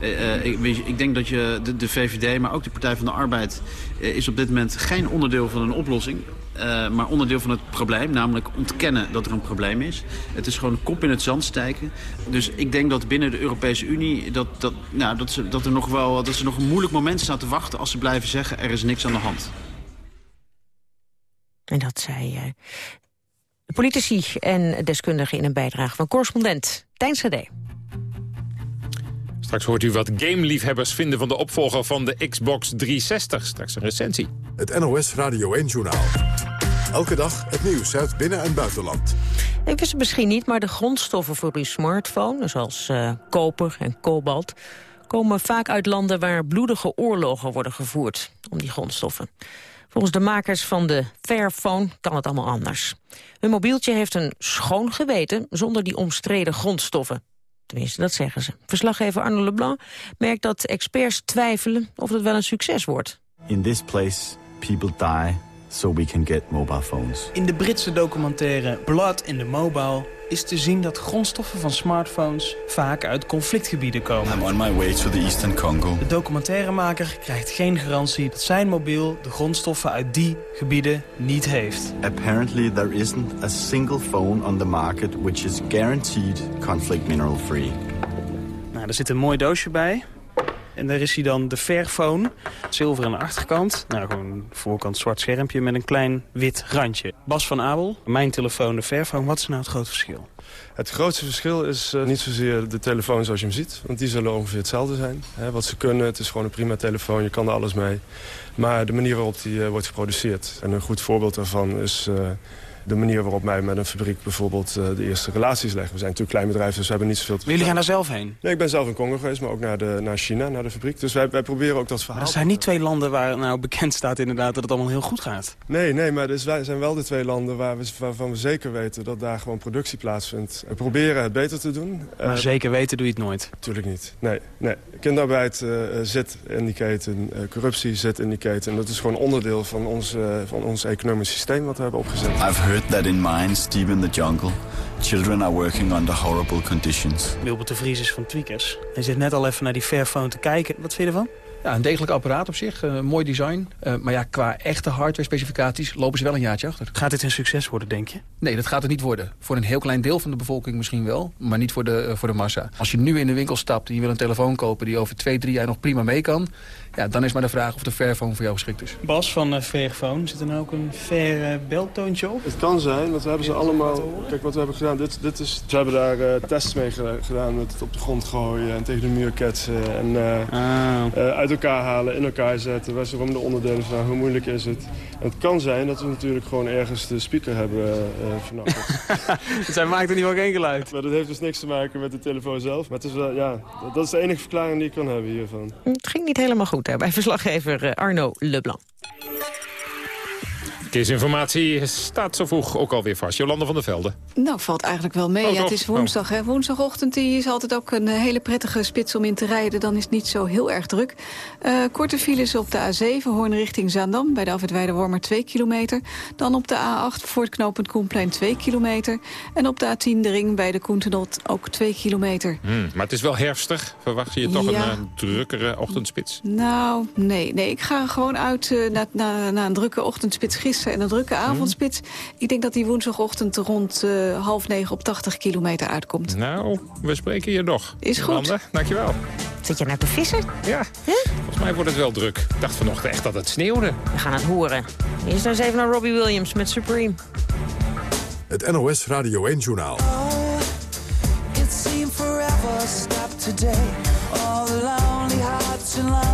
Uh, ik, ik, denk dat je de, VVD, maar ook de Partij van de Arbeid... Uh, is op dit moment geen onderdeel van een oplossing. Uh, maar onderdeel van het probleem, namelijk ontkennen dat er een probleem is. Het is gewoon kop in het zand steken. Dus ik denk dat binnen de Europese Unie... dat, dat, nou, dat, ze, dat, er nog wel, dat ze nog een moeilijk moment staan te wachten... als ze blijven zeggen er is niks aan de hand. En dat zei politici en deskundigen in een bijdrage van correspondent Tijn Sade. Straks hoort u wat gameliefhebbers vinden van de opvolger van de Xbox 360. Straks een recensie. Het NOS Radio 1 Journaal. Elke dag het nieuws uit binnen- en buitenland. Ik wist het misschien niet, maar de grondstoffen voor uw smartphone... zoals uh, koper en kobalt komen vaak uit landen waar bloedige oorlogen worden gevoerd om die grondstoffen. Volgens de makers van de Fairphone kan het allemaal anders. Hun mobieltje heeft een schoon geweten zonder die omstreden grondstoffen. Tenminste, dat zeggen ze. Verslaggever Arno Leblanc merkt dat experts twijfelen of het wel een succes wordt. In this place, people die so we can get mobile phones. In de Britse documentaire Blood in the Mobile is te zien dat grondstoffen van smartphones vaak uit conflictgebieden komen. I'm on my way to the Eastern Congo. De documentairemaker krijgt geen garantie dat zijn mobiel de grondstoffen uit die gebieden niet heeft. Apparently there isn't a single phone on the market which is guaranteed conflict mineral free. Nou, er zit een mooi doosje bij. En daar is hij dan de Fairphone. Zilver aan de achterkant. Nou, gewoon voorkant zwart schermpje met een klein wit randje. Bas van Abel, mijn telefoon, de Fairphone. Wat is nou het grote verschil? Het grootste verschil is uh, niet zozeer de telefoon zoals je hem ziet. Want die zullen ongeveer hetzelfde zijn. Wat ze kunnen, het is gewoon een prima telefoon. Je kan er alles mee. Maar de manier waarop die uh, wordt geproduceerd. En een goed voorbeeld daarvan is... Uh, de manier waarop wij met een fabriek bijvoorbeeld uh, de eerste relaties leggen. We zijn natuurlijk klein bedrijf, dus we hebben niet zoveel te Maar jullie gaan daar zelf heen? Nee, ik ben zelf in Congo geweest, maar ook naar, de, naar China, naar de fabriek. Dus wij, wij proberen ook dat verhaal... Maar er zijn niet twee landen waar nou bekend staat inderdaad dat het allemaal heel goed gaat. Nee, nee, maar dus wij zijn wel de twee landen waar we, waarvan we zeker weten dat daar gewoon productie plaatsvindt. We proberen het beter te doen. Maar uh, zeker weten doe je het nooit? Tuurlijk niet. Nee, nee. Kinderarbeid uh, zit in die keten, corruptie zit in die keten. En dat is gewoon onderdeel van ons, van ons economisch systeem wat we hebben opgezet. Heard that in mine deep in the jungle. Children are working under horrible conditions. Wilbert de Vries is van Tweakers. Hij zit net al even naar die Fairphone te kijken. Wat vind je ervan? Ja, een degelijk apparaat op zich, uh, mooi design. Uh, maar ja, qua echte hardware specificaties lopen ze wel een jaartje achter. Gaat dit een succes worden, denk je? Nee, dat gaat het niet worden. Voor een heel klein deel van de bevolking misschien wel, maar niet voor de, uh, voor de massa. Als je nu in de winkel stapt en je wil een telefoon kopen die over twee, drie jaar nog prima mee kan... Ja, dan is maar de vraag of de Fairphone voor jou geschikt is. Bas van uh, Fairphone, zit er nou ook een fair beltoontje op? Het kan zijn, want we hebben ze allemaal... Kijk, wat we hebben gedaan, dit, dit is, we hebben daar uh, tests mee gedaan met het op de grond gooien... en tegen de muur ketsen en uh, ah. uit elkaar halen, in elkaar zetten. Waarom de onderdelen van hoe moeilijk is het? En het kan zijn dat we natuurlijk gewoon ergens de speaker hebben vanaf. Zij maakt er niet wel geen geluid. Maar dat heeft dus niks te maken met de telefoon zelf. Maar het is wel, ja, dat is de enige verklaring die ik kan hebben hiervan. Het ging niet helemaal goed bij verslaggever Arno Leblanc. Verkeersinformatie staat zo vroeg ook alweer vast. Jolande van der Velde. Nou, valt eigenlijk wel mee. Oh, ja, het is woensdag. Hè? Woensdagochtend die is altijd ook een hele prettige spits om in te rijden. Dan is het niet zo heel erg druk. Uh, korte files op de A7, Hoorn richting Zaandam. Bij de Alfred Wormer 2 kilometer. Dan op de A8, voor het knooppunt Koenplein 2 kilometer. En op de A10 de ring bij de Koentenot ook 2 kilometer. Hmm, maar het is wel herfstig. Verwacht je toch ja. een uh, drukkere ochtendspits? Nou, nee. nee. Ik ga gewoon uit uh, na een drukke ochtendspits gisteren en een drukke avondspits. Mm. Ik denk dat die woensdagochtend rond uh, half negen op 80 kilometer uitkomt. Nou, we spreken hier nog. Is goed. Jolande, dankjewel. Zit je nou te vissen? Ja, huh? volgens mij wordt het wel druk. Ik dacht vanochtend echt dat het sneeuwde. We gaan het horen. Eerst eens even naar Robbie Williams met Supreme. Het NOS Radio 1 Journaal. Oh, it seemed forever stopped today. All the lonely hearts in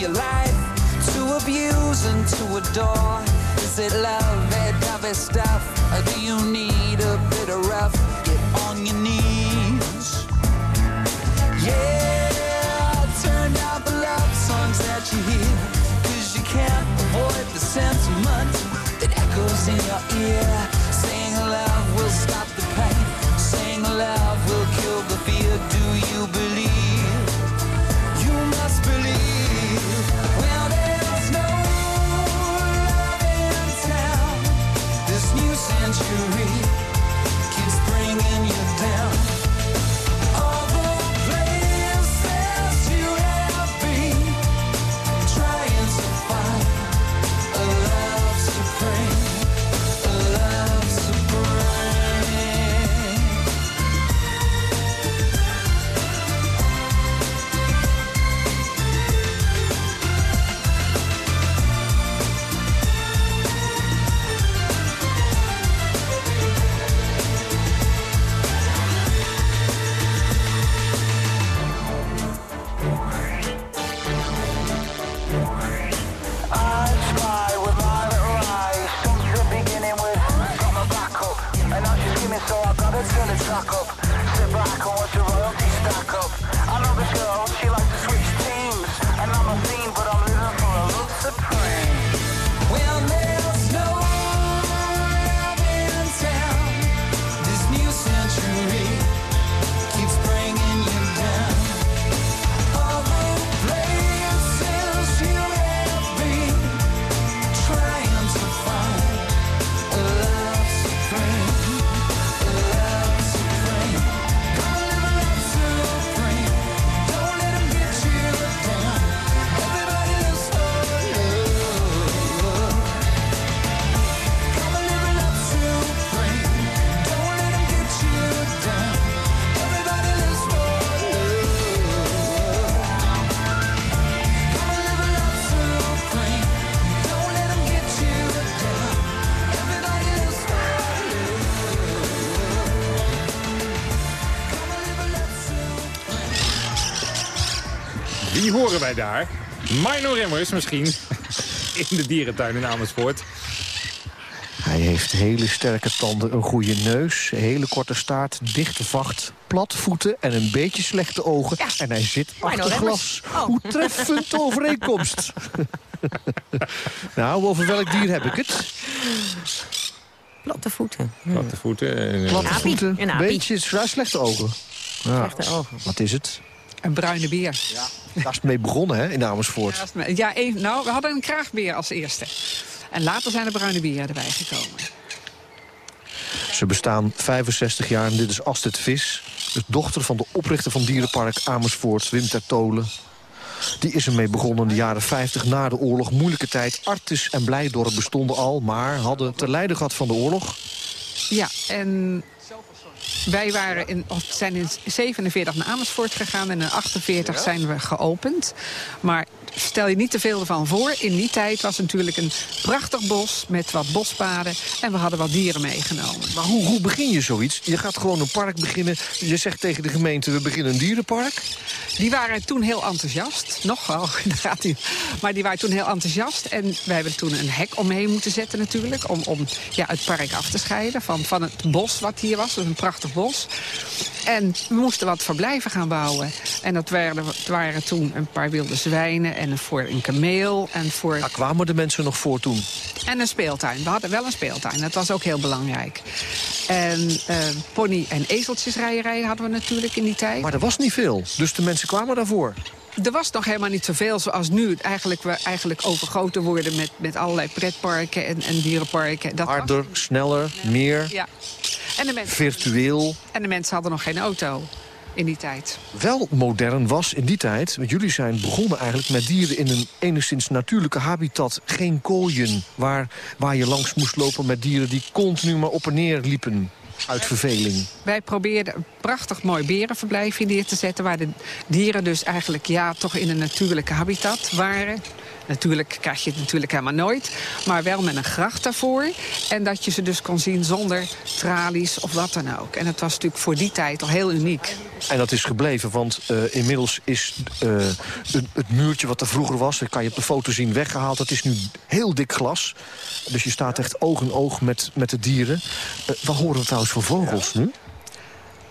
Your life to abuse and to adore. Is it lovey-dovey stuff, or do you need a bit of rough? Get on your knees. Yeah, turn down the love songs that you hear, 'cause you can't avoid the sentiment. you wij daar? Mino Remmers misschien. In de dierentuin in Amersfoort. Hij heeft hele sterke tanden, een goede neus, een hele korte staart, dichte vacht, plat voeten en een beetje slechte ogen. En hij zit Mino achter Remmers. glas. Oh. Hoe treffend overeenkomst. nou, over welk dier heb ik het? Platte voeten. Platte voeten. en, eh, Platte Een voeten, Een beetje ja, slechte ogen. Ja. Slechte ogen. Wat is het? Een bruine beer. Daar is het mee begonnen, hè, in Amersfoort. Ja, nou, we hadden een kraagbeer als eerste. En later zijn de bruine beren erbij gekomen. Ze bestaan 65 jaar en dit is Astrid Vis. De dochter van de oprichter van dierenpark Amersfoort, Wim ter Tolen. Die is ermee begonnen in de jaren 50 na de oorlog. Moeilijke tijd. Artis en Blijdorp bestonden al, maar hadden te lijden gehad van de oorlog. Ja, en wij waren in, of zijn in 47 naar Amersfoort gegaan en in 48 zijn we geopend. Maar stel je niet te veel ervan voor. In die tijd was het natuurlijk een prachtig bos met wat bospaden. En we hadden wat dieren meegenomen. Maar hoe, hoe begin je zoiets? Je gaat gewoon een park beginnen. Je zegt tegen de gemeente, we beginnen een dierenpark. Die waren toen heel enthousiast. Nog wel, daar gaat hij. Maar die waren toen heel enthousiast. En wij hebben toen een hek omheen moeten zetten natuurlijk. Om, om ja, het park af te scheiden van, van het bos wat hier was. Dus een prachtig bos. En we moesten wat verblijven gaan bouwen. En dat waren, waren toen een paar wilde zwijnen. En voor een kameel. En, voor... Daar kwamen de mensen nog voor toen. en een speeltuin. We hadden wel een speeltuin. Dat was ook heel belangrijk. En eh, pony- en ezeltjesrijerij hadden we natuurlijk in die tijd. Maar er was niet veel, dus de mensen kwamen daarvoor. Er was nog helemaal niet zoveel zoals nu. Eigenlijk, we eigenlijk overgoten worden met, met allerlei pretparken en, en dierenparken. Dat was- Harder, sneller, meer, ja. en, de mensen, virtueel. en de mensen hadden nog geen auto in die tijd. Wel modern was in die tijd, want jullie zijn begonnen eigenlijk met dieren in een enigszins natuurlijke habitat. Geen kooien, waar, waar je langs moest lopen met dieren die continu maar op en neer liepen. Uit verveling. Wij probeerden een prachtig mooi berenverblijfje neer te zetten... waar de dieren dus eigenlijk ja, toch in een natuurlijke habitat waren. Natuurlijk krijg je het natuurlijk helemaal nooit. Maar wel met een gracht daarvoor. En dat je ze dus kon zien zonder tralies of wat dan ook. En het was natuurlijk voor die tijd al heel uniek. En dat is gebleven, want eh, inmiddels is eh, het, het muurtje wat er vroeger was... dat kan je op de foto zien, weggehaald. Dat is nu heel dik glas. Dus je staat echt oog in oog met, met de dieren. Eh, wat horen we trouwens voor vogels nu?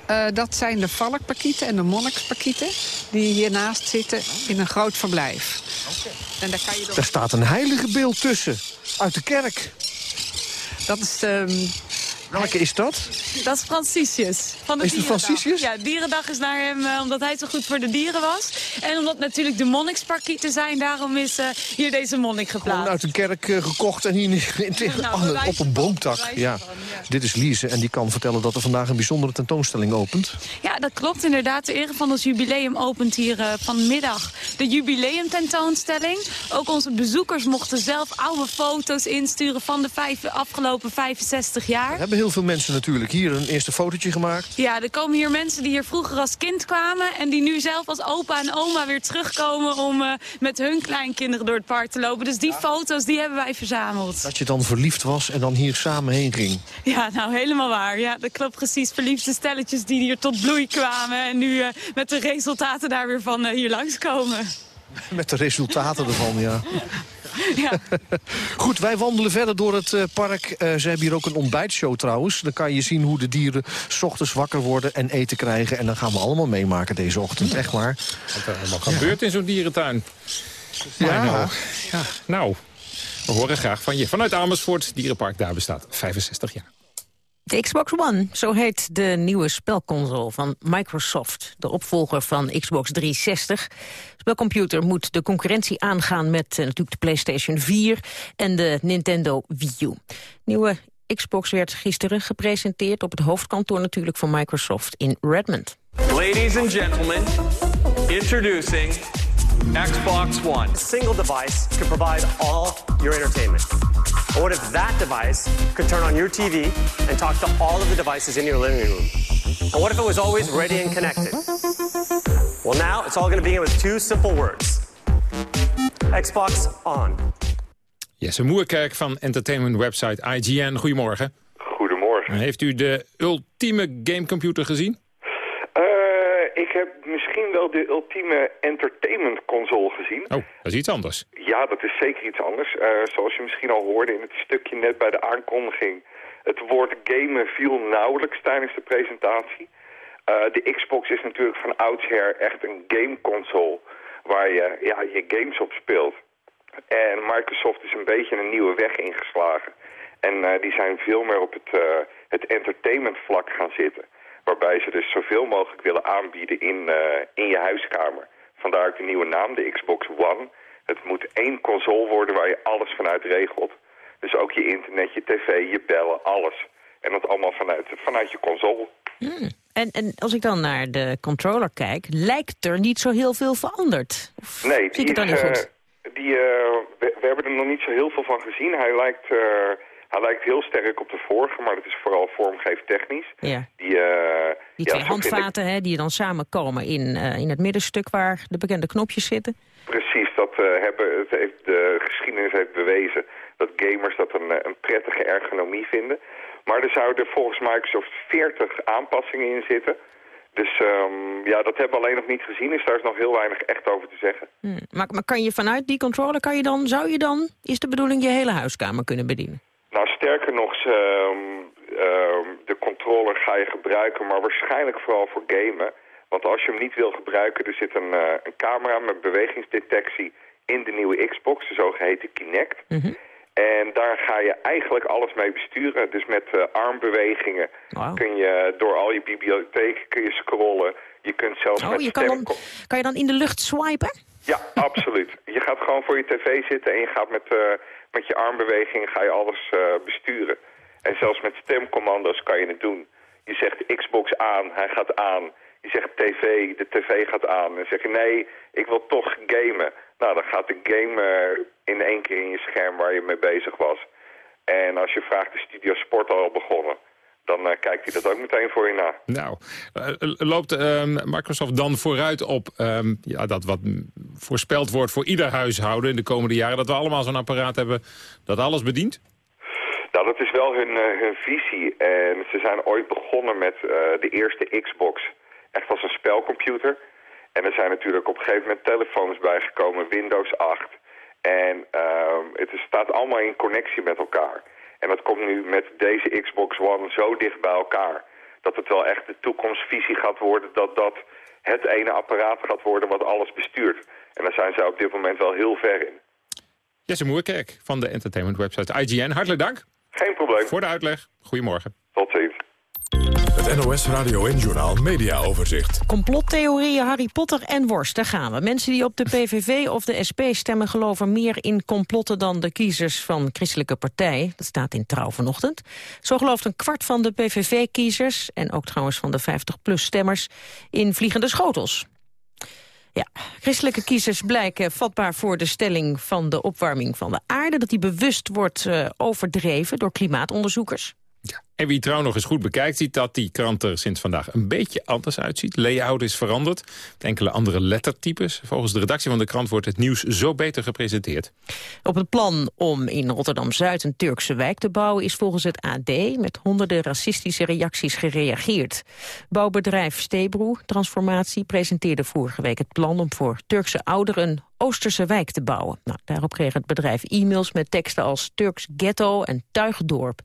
Eh, dat zijn de valkparkieten en de monniksparkieten... die hiernaast zitten in een groot verblijf. En daar kan je Daar staat een heilige beeld tussen, uit de kerk. Dat is ehm, Welke is dat? Dat is Franciscus. Van de Is het. Franciscus? Ja, Dierendag is naar hem eh, omdat hij zo goed voor de dieren was. En omdat natuurlijk de monniksparkieten zijn, daarom is eh, hier deze monnik Gewoon geplaatst. uit een kerk eh, gekocht en hier in, in- Nou, op een boomtak. Ja. Dit is Lise en die kan vertellen dat er vandaag een bijzondere tentoonstelling opent. Ja, dat klopt inderdaad. De ere van ons jubileum opent hier vanmiddag de jubileumtentoonstelling. Ook onze bezoekers mochten zelf oude foto's insturen van de vijf, afgelopen 65 jaar. Heel veel mensen natuurlijk hier een eerste fotootje gemaakt. Ja, er komen hier mensen die hier vroeger als kind kwamen... en die nu zelf als opa en oma weer terugkomen... om eh, met hun kleinkinderen door het park te lopen. Dus die foto's die hebben wij verzameld. Dat je dan verliefd was en dan hier samen heen ging. Ja, nou helemaal waar. Ja, dat klopt precies. Verliefde stelletjes die hier tot bloei kwamen... en nu eh, met de resultaten daar weer van eh, hier langskomen. Met de resultaten ervan, ja. Ja. Goed, wij wandelen verder door het eh, park. Eh, ze hebben hier ook een ontbijtshow trouwens. Dan kan je zien hoe de dieren s ochtends wakker worden en eten krijgen. En dan gaan we allemaal meemaken deze ochtend, echt waar. Wat er allemaal gebeurt in zo'n dierentuin. Ja. Nou, ja, nou, we horen graag van je. Vanuit Amersfoort, Dierenpark daar bestaat 65 jaar. De Xbox One, zo heet de nieuwe spelconsole van Microsoft. De opvolger van Xbox 360. De spelcomputer moet de concurrentie aangaan met eh, natuurlijk de PlayStation 4 en de Nintendo Wii U. Nieuwe Xbox werd gisteren gepresenteerd op het hoofdkantoor natuurlijk van Microsoft in Redmond. Ladies and gentlemen, introducing Xbox One. A single device could provide all your entertainment. But what if that device could turn on your TV and talk to all of the devices in your living room? And what if it was always ready and connected? Well, now it's all going to begin with two simple words Xbox On. Jesse Moerkerk van entertainment website IGN. Goedemorgen. Goedemorgen. Heeft u de ultieme gamecomputer gezien? Ik heb misschien wel de ultieme entertainment console gezien. Oh, dat is iets anders. Ja, dat is zeker iets anders. Eh, zoals je misschien al hoorde in het stukje net bij de aankondiging. Het woord gamen viel nauwelijks tijdens de presentatie. Eh, de Xbox is natuurlijk van oudsher echt een gameconsole waar je ja, je games op speelt. En Microsoft is een beetje een nieuwe weg ingeslagen. En eh, die zijn veel meer op het, het entertainment vlak gaan zitten. Waarbij ze dus zoveel mogelijk willen aanbieden in, eh, in je huiskamer. Vandaar ook de nieuwe naam, de Xbox One. Het moet één console worden waar je alles vanuit regelt. Dus ook je internet, je tv, je bellen, alles. En dat allemaal vanuit, vanuit je console. Hmm. En, en als ik dan naar de controller kijk, lijkt er niet zo heel veel veranderd. Of Nee, zie ik die, het dan niet eh, goed? die, eh, we, we hebben er nog niet zo heel veel van gezien. Hij lijkt, eh, hij lijkt heel sterk op de vorige, maar dat is vooral vormgeeftechnisch. Ja. Die, eh, Die ja, twee ik- handvaten hè, die dan samenkomen in, eh, in het middenstuk waar de bekende knopjes zitten. Precies, dat eh, hebben, het heeft, de geschiedenis heeft bewezen dat gamers dat een, een prettige ergonomie vinden. Maar er zouden volgens Microsoft 40 aanpassingen in zitten. Dus ehm, ja, dat hebben we alleen nog niet gezien, dus daar is nog heel weinig echt over te zeggen. Hmm. Maar, maar kan je vanuit die controller, kan je dan, zou je dan, is de bedoeling, je hele huiskamer kunnen bedienen? Nou, sterker nog, ze, ehm, ehm, de controller ga je gebruiken, maar waarschijnlijk vooral voor gamen. Want als je hem niet wil gebruiken, er zit een, eh, een camera met bewegingsdetectie in de nieuwe Xbox, de zogeheten Kinect. En daar ga je eigenlijk alles mee besturen. Dus met eh, armbewegingen kun je door al je bibliotheek kun je scrollen. Je kunt zelfs Oh, met je kan, dan, kan je dan in de lucht swipen? Ja, absoluut. Je gaat gewoon voor je tv zitten en je gaat met, eh, met je armbewegingen ga je alles eh, besturen. En zelfs met stemcommando's kan je het doen. Je zegt Xbox aan, hij gaat aan. Je zegt tv, de tv gaat aan. En dan zeg je nee, ik wil toch gamen. Nou, dan gaat de game in één keer in je scherm waar je mee bezig was. En als je vraagt, de Studio Sport al begonnen, dan eh, kijkt hij dat ook meteen voor je na. Nou, eh, loopt ehm, Microsoft dan vooruit op ehm, ja, dat wat voorspeld wordt voor ieder huishouden in de komende jaren... dat we allemaal zo'n apparaat hebben dat alles bedient? Nou, dat is wel hun, eh, hun visie. En ze zijn ooit begonnen met eh, de eerste Xbox echt als een spelcomputer. En er zijn natuurlijk op een gegeven moment telefoons bijgekomen, Windows 8. En ehm, het staat allemaal in connectie met elkaar. En dat komt nu met deze Xbox One zo dicht bij elkaar. Dat het wel echt de toekomstvisie gaat worden dat dat het ene apparaat gaat worden wat alles bestuurt. En daar zijn zij op dit moment wel heel ver in. Jesse Moerkerk van de entertainment website IGN. Hartelijk dank. Geen probleem. Voor de uitleg. Goedemorgen. Tot ziens. NOS Radio en Journal Media Overzicht. Complottheorieën, Harry Potter en worst, daar gaan we. Mensen die op de PVV of de SP stemmen geloven meer in complotten dan de kiezers van christelijke partijen. Dat staat in Trouw vanochtend. Zo gelooft een kwart van de PVV-kiezers, en ook trouwens van de 50-plus stemmers, in vliegende schotels. Ja, christelijke kiezers blijken vatbaar voor de stelling van de opwarming van de aarde... dat die bewust wordt uh, overdreven door klimaatonderzoekers. En wie trouw nog eens goed bekijkt, ziet dat die krant er sinds vandaag een beetje anders uitziet. Layout is veranderd, enkele andere lettertypes. Volgens de redactie van de krant wordt het nieuws zo beter gepresenteerd. Op het plan om in Rotterdam-Zuid een Turkse wijk te bouwen... is volgens het AD met honderden racistische reacties gereageerd. Bouwbedrijf Stebro Transformatie presenteerde vorige week het plan... om voor Turkse ouderen een Oosterse wijk te bouwen. Nou, daarop kreeg het bedrijf e-mails met teksten als Turks ghetto en tuigdorp.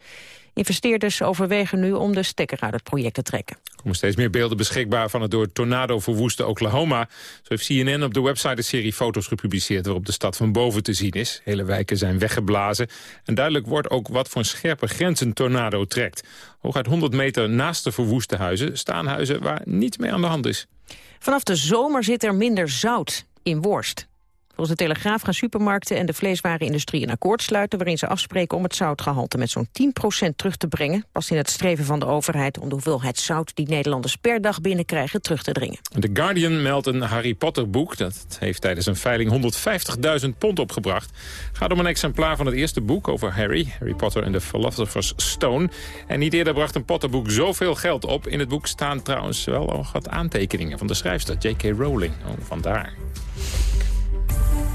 Investeerders overwegen nu om de stekker uit het project te trekken. Er komen steeds meer beelden beschikbaar van het door tornado verwoeste Oklahoma. Zo heeft CNN op de website een serie foto's gepubliceerd... waarop de stad van boven te zien is. Hele wijken zijn weggeblazen. En duidelijk wordt ook wat voor een scherpe grens een tornado trekt. Hooguit 100 meter naast de verwoeste huizen staan huizen waar niets mee aan de hand is. Vanaf de zomer zit er minder zout in worst. Volgens de Telegraaf gaan supermarkten en de vleeswarenindustrie een akkoord sluiten... waarin ze afspreken om het zoutgehalte met zo'n 10% terug te brengen. Past in het streven van de overheid om de hoeveelheid zout... die Nederlanders per dag binnenkrijgen terug te dringen. The Guardian meldt een Harry Potter boek. Dat heeft tijdens een veiling 150.000 pond opgebracht. Het gaat om een exemplaar van het eerste boek over Harry. Harry Potter en the Philosopher's Stone. En niet eerder bracht een Potterboek zoveel geld op. In het boek staan trouwens wel al wat aantekeningen van de schrijfster J.K. Rowling. Oh, vandaar.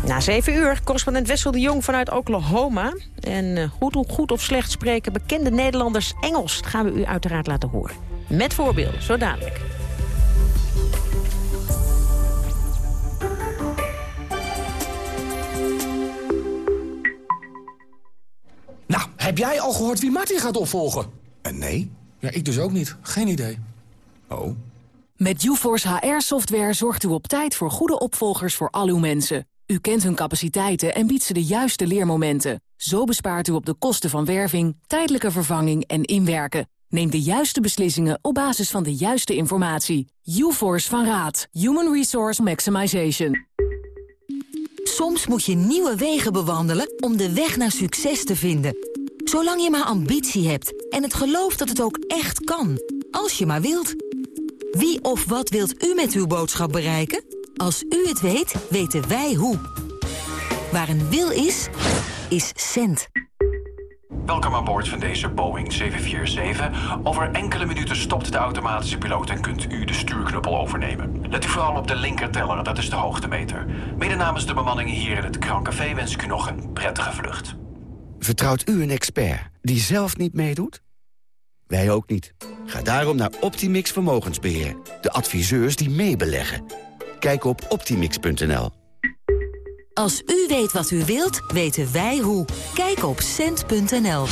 Na zeven uur, correspondent Wessel de Jong vanuit Oklahoma. En uh, goed, goed of slecht spreken bekende Nederlanders Engels. Dat gaan we u uiteraard laten horen. Met voorbeelden, zo dadelijk. Nou, heb jij al gehoord wie Martin gaat opvolgen? Uh, nee. Ja, ik dus ook niet. Geen idee. Oh. Met UForce HR-software zorgt u op tijd voor goede opvolgers voor al uw mensen. U kent hun capaciteiten en biedt ze de juiste leermomenten. Zo bespaart u op de kosten van werving, tijdelijke vervanging en inwerken. Neem de juiste beslissingen op basis van de juiste informatie. UForce van Raad. Human Resource Maximization. Soms moet je nieuwe wegen bewandelen om de weg naar succes te vinden. Zolang je maar ambitie hebt en het geloof dat het ook echt kan. Als je maar wilt. Wie of wat wilt u met uw boodschap bereiken? Als u het weet, weten wij hoe. Waar een wil is, is cent. Welkom aan boord van deze Boeing 747. Over enkele minuten stopt de automatische piloot en kunt u de stuurknuppel overnemen. Let u vooral op de linkerteller, dat is de hoogtemeter. Mede namens de bemanning hier in het Krancafé wens ik u nog een prettige vlucht. Vertrouwt u een expert die zelf niet meedoet? Wij ook niet. Ga daarom naar Optimix Vermogensbeheer. De adviseurs die meebeleggen. Kijk op optimix.nl. Als u weet wat u wilt, weten wij hoe. Kijk op cent.nl.